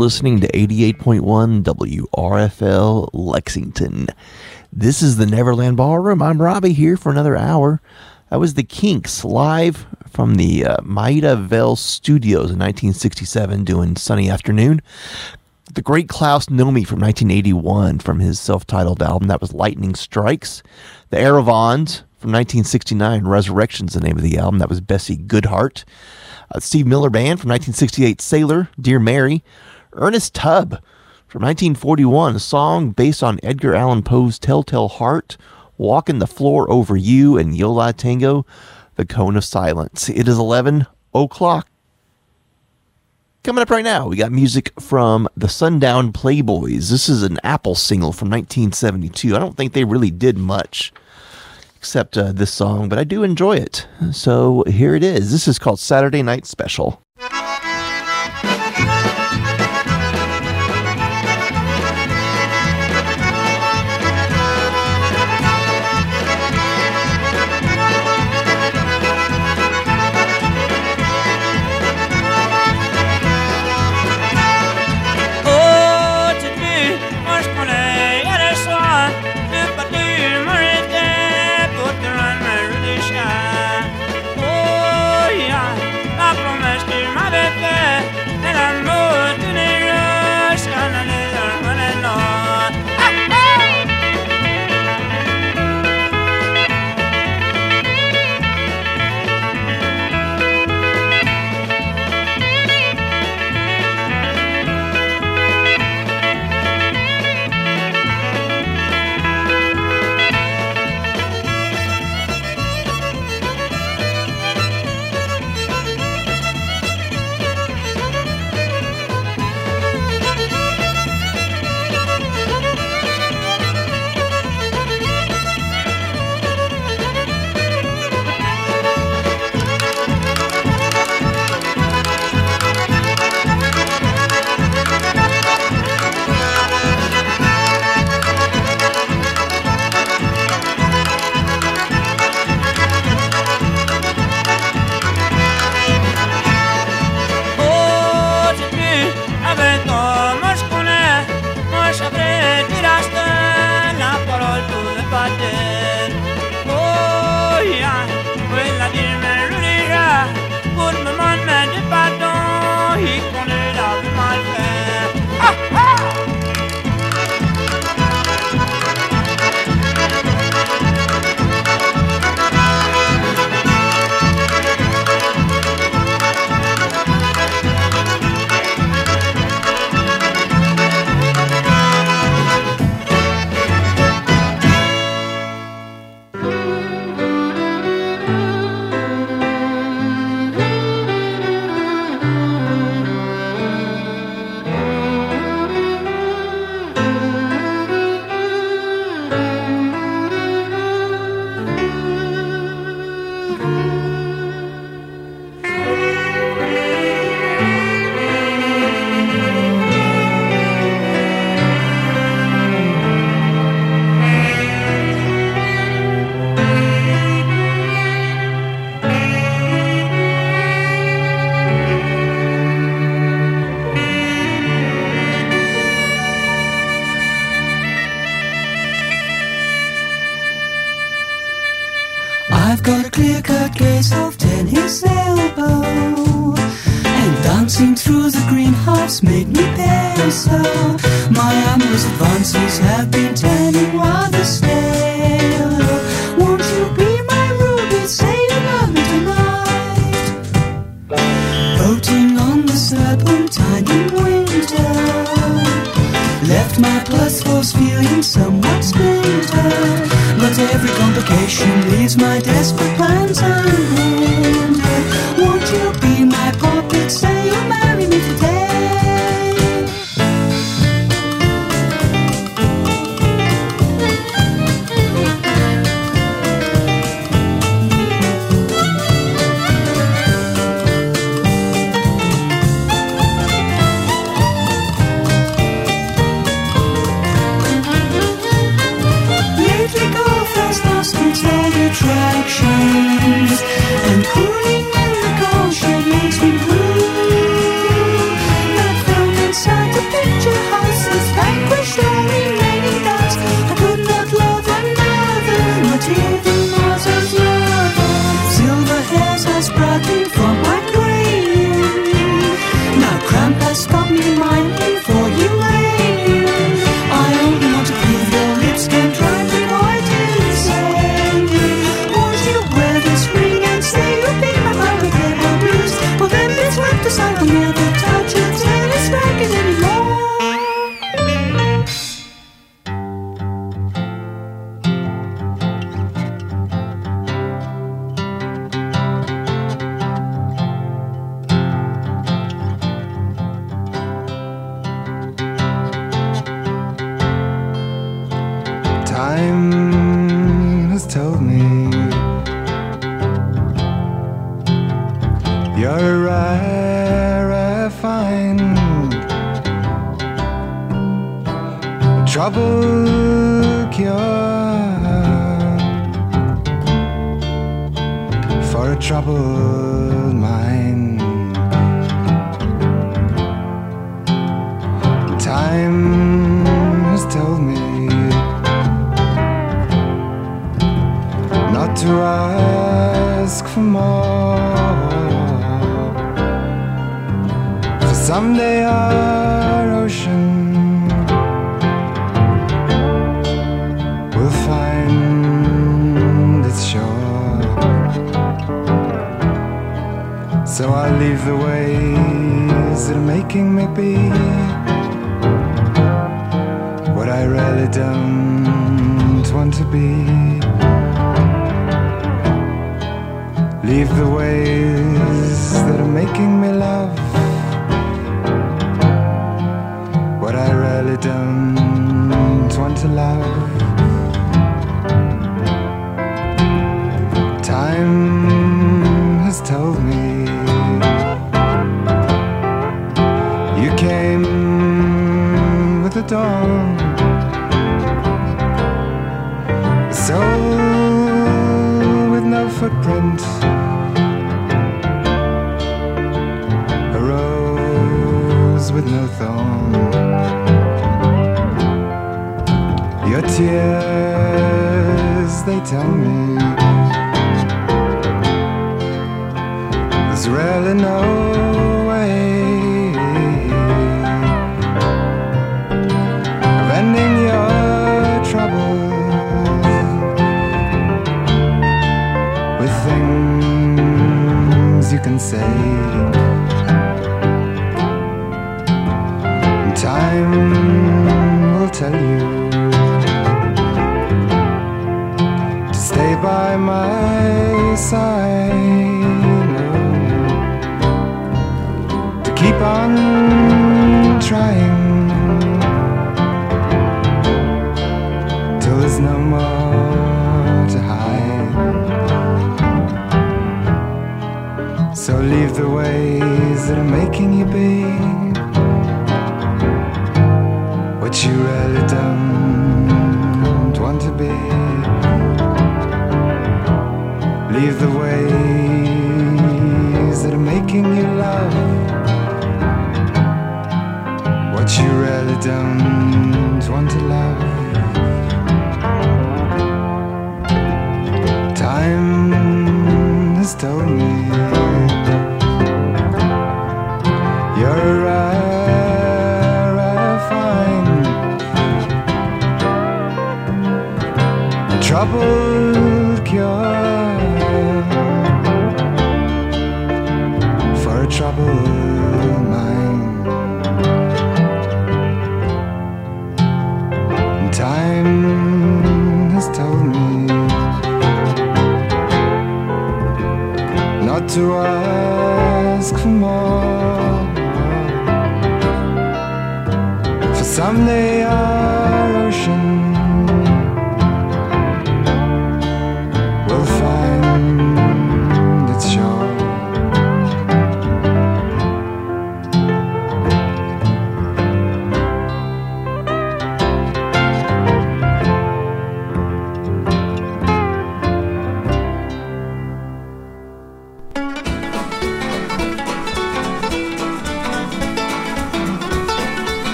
Listening to 88.1 WRFL Lexington. This is the Neverland Ballroom. I'm Robbie here for another hour. That was the Kinks live from the uh, Maida Vale Studios in 1967 doing Sunny Afternoon. The great Klaus Nomi from 1981 from his self titled album. That was Lightning Strikes. The Aerovons from 1969. Resurrection's the name of the album. That was Bessie Goodheart. Uh, Steve Miller Band from 1968, Sailor, Dear Mary. Ernest Tubb from 1941, a song based on Edgar Allan Poe's Telltale Heart, Walking the Floor Over You, and Yo La Tengo, The Cone of Silence. It is 11 o'clock. Coming up right now, we got music from the Sundown Playboys. This is an Apple single from 1972. I don't think they really did much except uh, this song, but I do enjoy it. So here it is. This is called Saturday Night Special.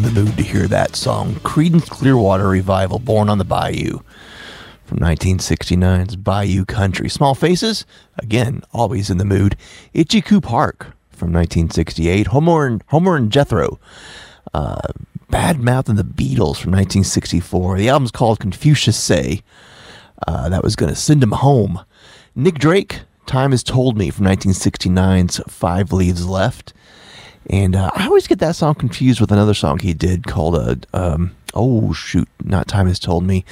In the mood to hear that song. Creedence Clearwater Revival, Born on the Bayou from 1969's Bayou Country. Small Faces, again, always in the mood. Coo Park from 1968. Homer and, Homer and Jethro. Uh, Bad Mouth and the Beatles from 1964. The album's called Confucius Say. Uh, that was going to send him home. Nick Drake, Time Has Told Me from 1969's Five Leaves Left. And uh, I always get that song confused with another song he did called uh, um, oh shoot, not Time Has Told Me.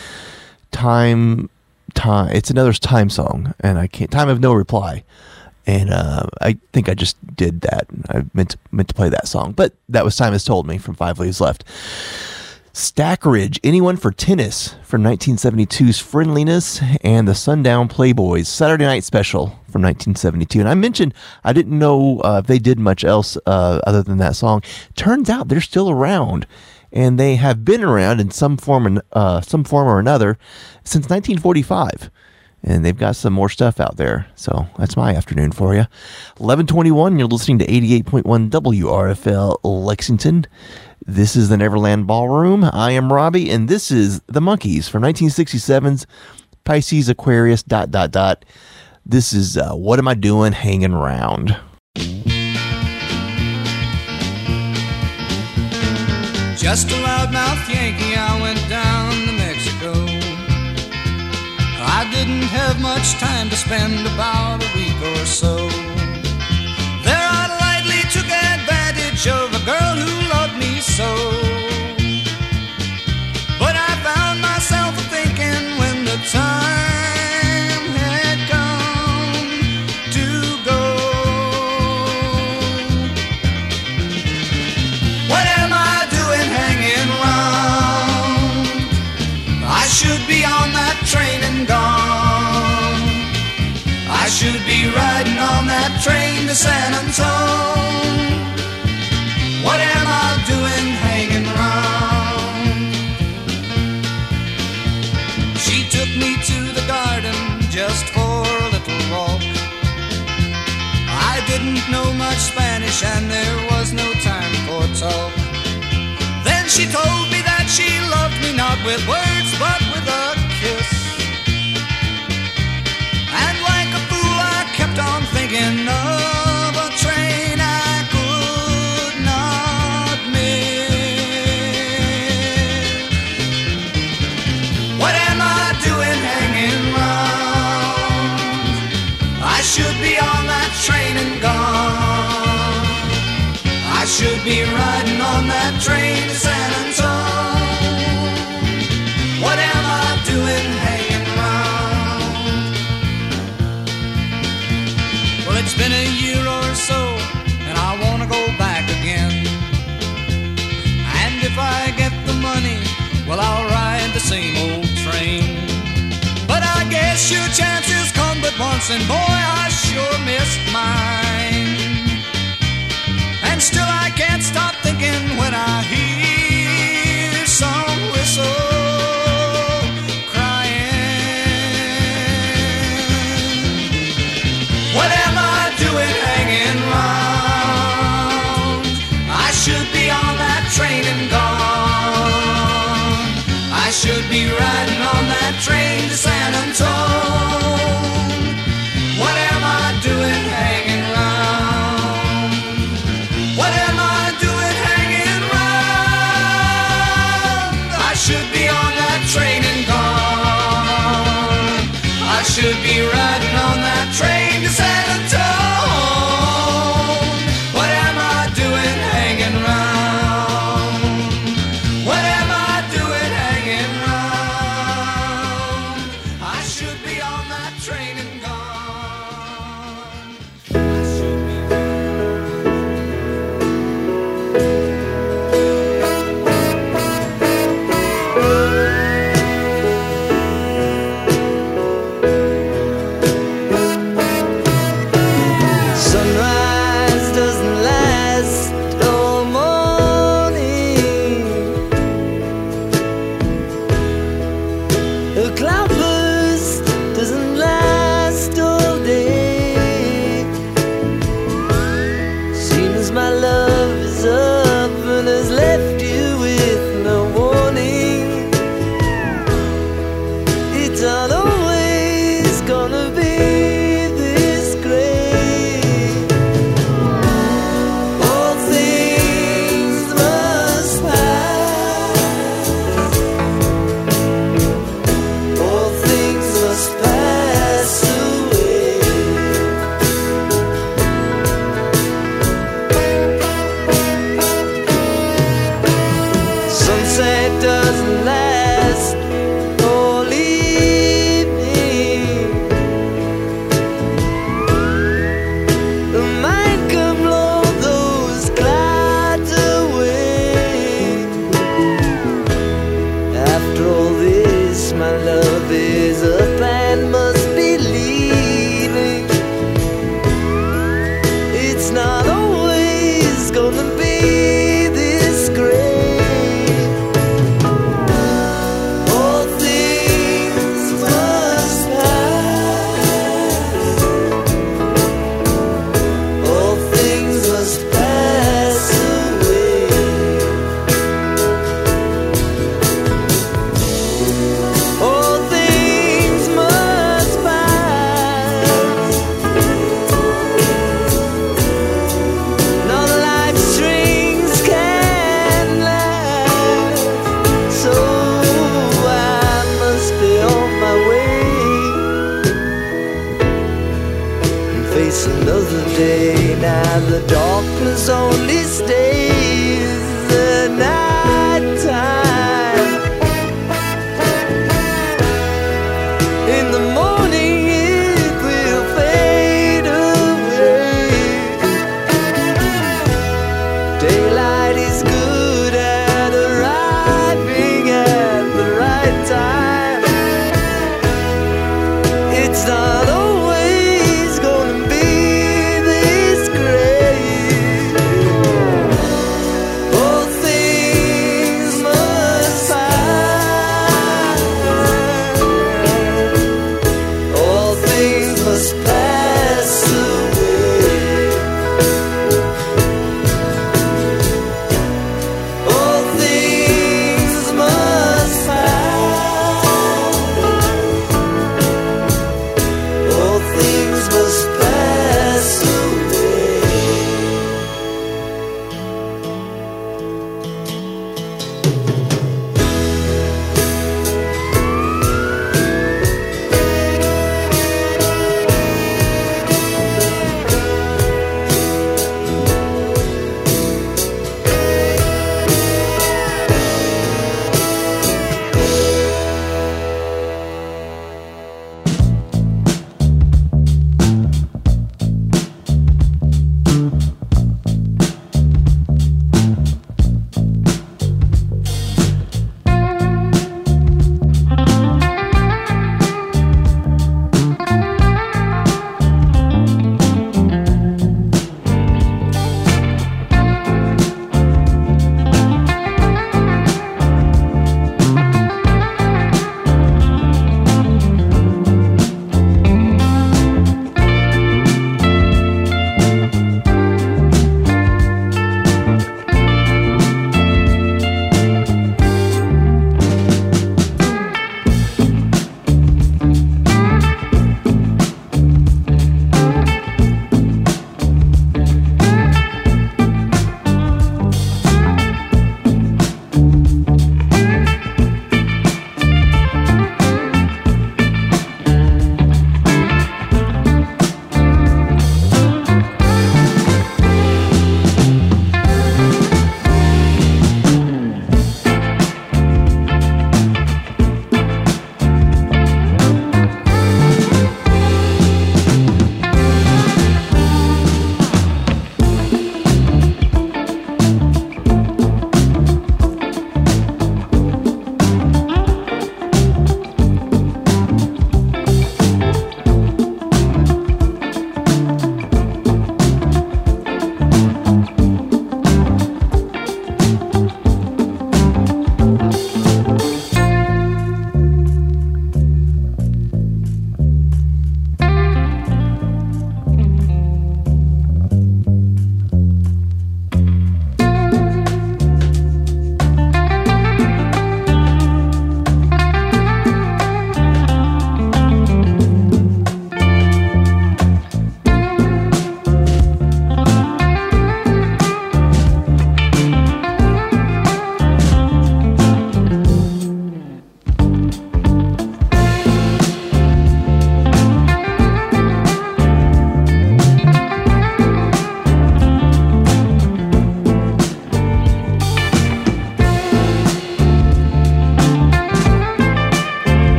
Time, time. It's another time song, and I can't. Time of No Reply. And uh, I think I just did that. I meant to, meant to play that song, but that was Time Has Told Me from Five Leaves Left. Stackridge, Anyone for Tennis from 1972's Friendliness, and the Sundown Playboys Saturday Night Special from 1972. And I mentioned I didn't know uh, if they did much else uh, other than that song. Turns out they're still around, and they have been around in some form, uh, some form or another since 1945 and they've got some more stuff out there. So that's my afternoon for you. 1121, you're listening to 88.1 WRFL Lexington. This is the Neverland Ballroom. I am Robbie, and this is The Monkees from 1967's Pisces Aquarius, dot, dot, dot. This is uh, What Am I Doing Hanging Around? Just a loudmouth Yankee, I didn't have much time to spend, about a week or so. There I lightly took advantage of a girl who loved me so. But I found myself thinking when the time San Antone. What am I doing hanging round? She took me to the garden just for a little walk. I didn't know much Spanish and there was no time for talk. Then she told me that she loved me not with words but be riding on that train to San Antonio. What am I doing hanging round? Well, it's been a year or so, and I want to go back again. And if I get the money, well, I'll ride the same old train. But I guess your chances come but once, and boy, I sure missed mine.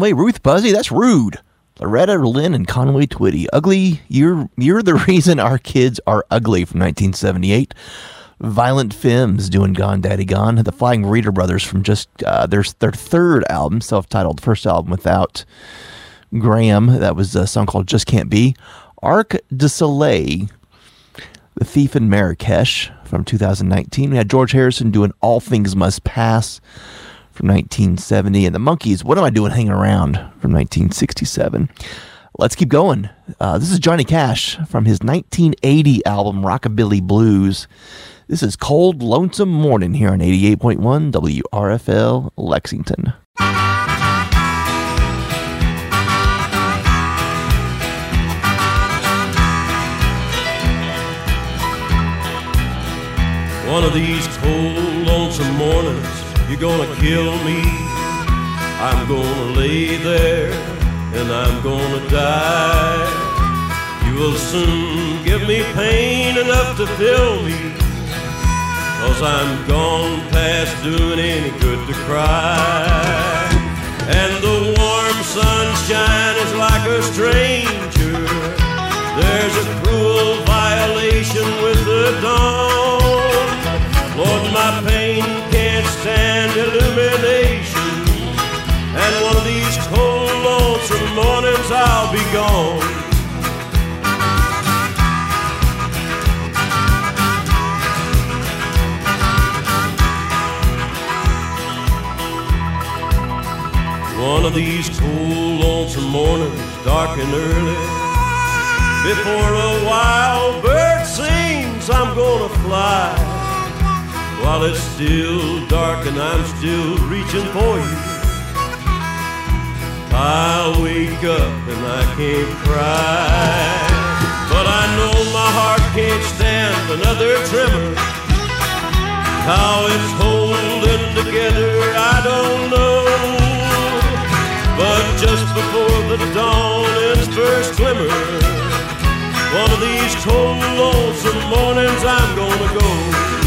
Conway, Ruth Buzzi, that's rude. Loretta Lynn and Conway Twitty. Ugly, you're you're the reason our kids are ugly from 1978. Violent Femmes doing Gone Daddy Gone. The Flying Burrito Brothers from just uh, their, their third album, self titled, first album without Gram. That was a song called Just Can't Be. Arc de Soleil, The Thief in Marrakesh from 2019. We had George Harrison doing All Things Must Pass from 1970 and the Monkees. What Am I Doing Hanging Around from 1967. Let's keep going. Uh, this is Johnny Cash from his 1980 album Rockabilly Blues. This is Cold Lonesome Morning here on 88.1 WRFL Lexington. gonna kill me. I'm gonna lay there and I'm gonna die. You will soon give me pain enough to fill me. Cause I'm gone past doing any good to cry. And the warm sunshine is like a stranger. There's a cruel violation with the dawn. Lord, my pain can't stand illumination. And one of these cold, lonesome mornings I'll be gone. One of these cold, lonesome mornings, dark and early, before a wild bird sings, I'm gonna fly. While it's still dark and I'm still reaching for you, I'll wake up and I can't cry. But I know my heart can't stand another tremor. How it's holding together, I don't know. But just before the dawning's first glimmer, one of these cold, lonesome mornings, I'm gonna go.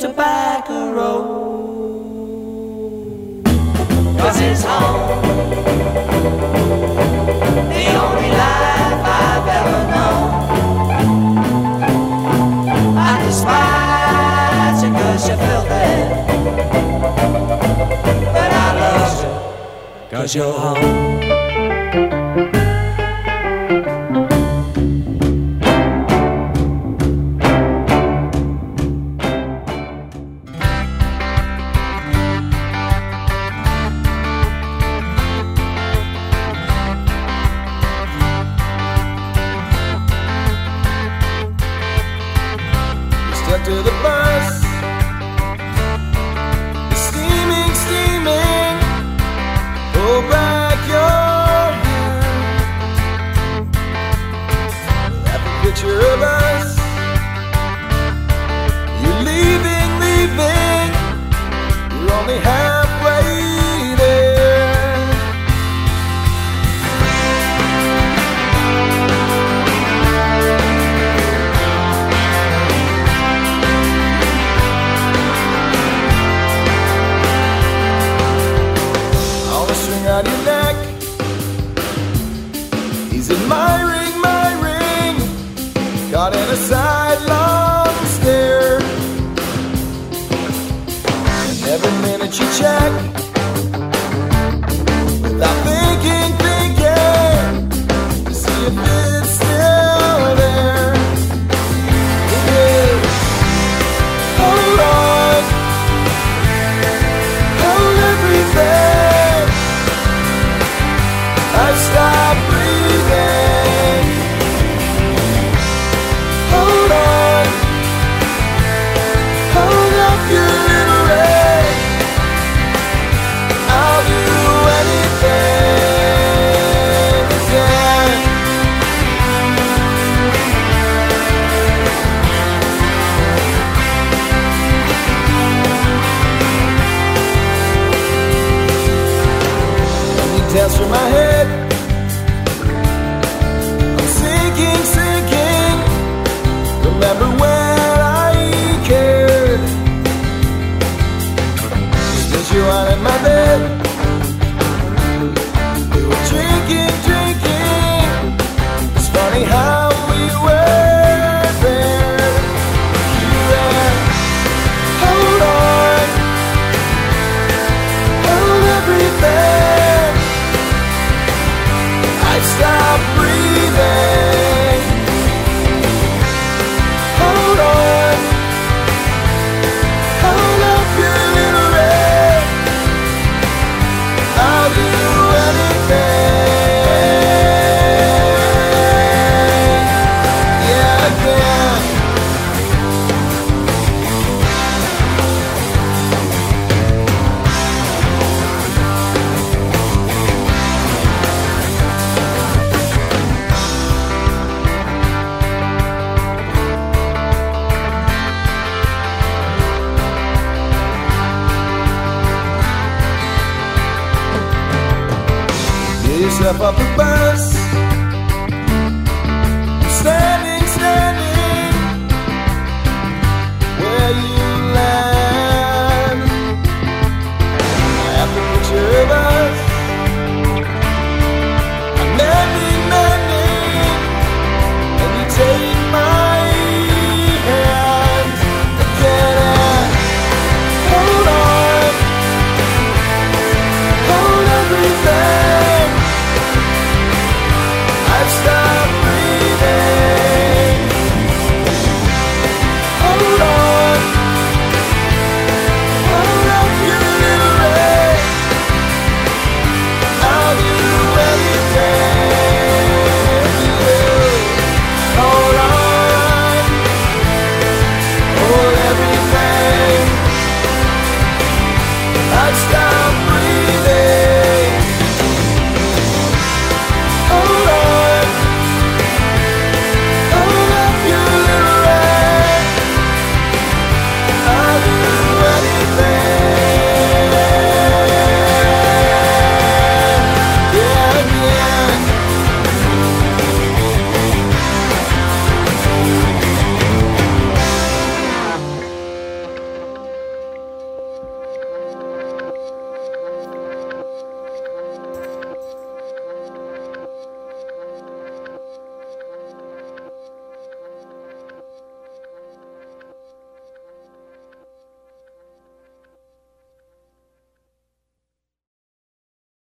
tobacco road. Cause it's home, the only life I've ever known. I despise you cause you're filthy. But I love you cause you're home.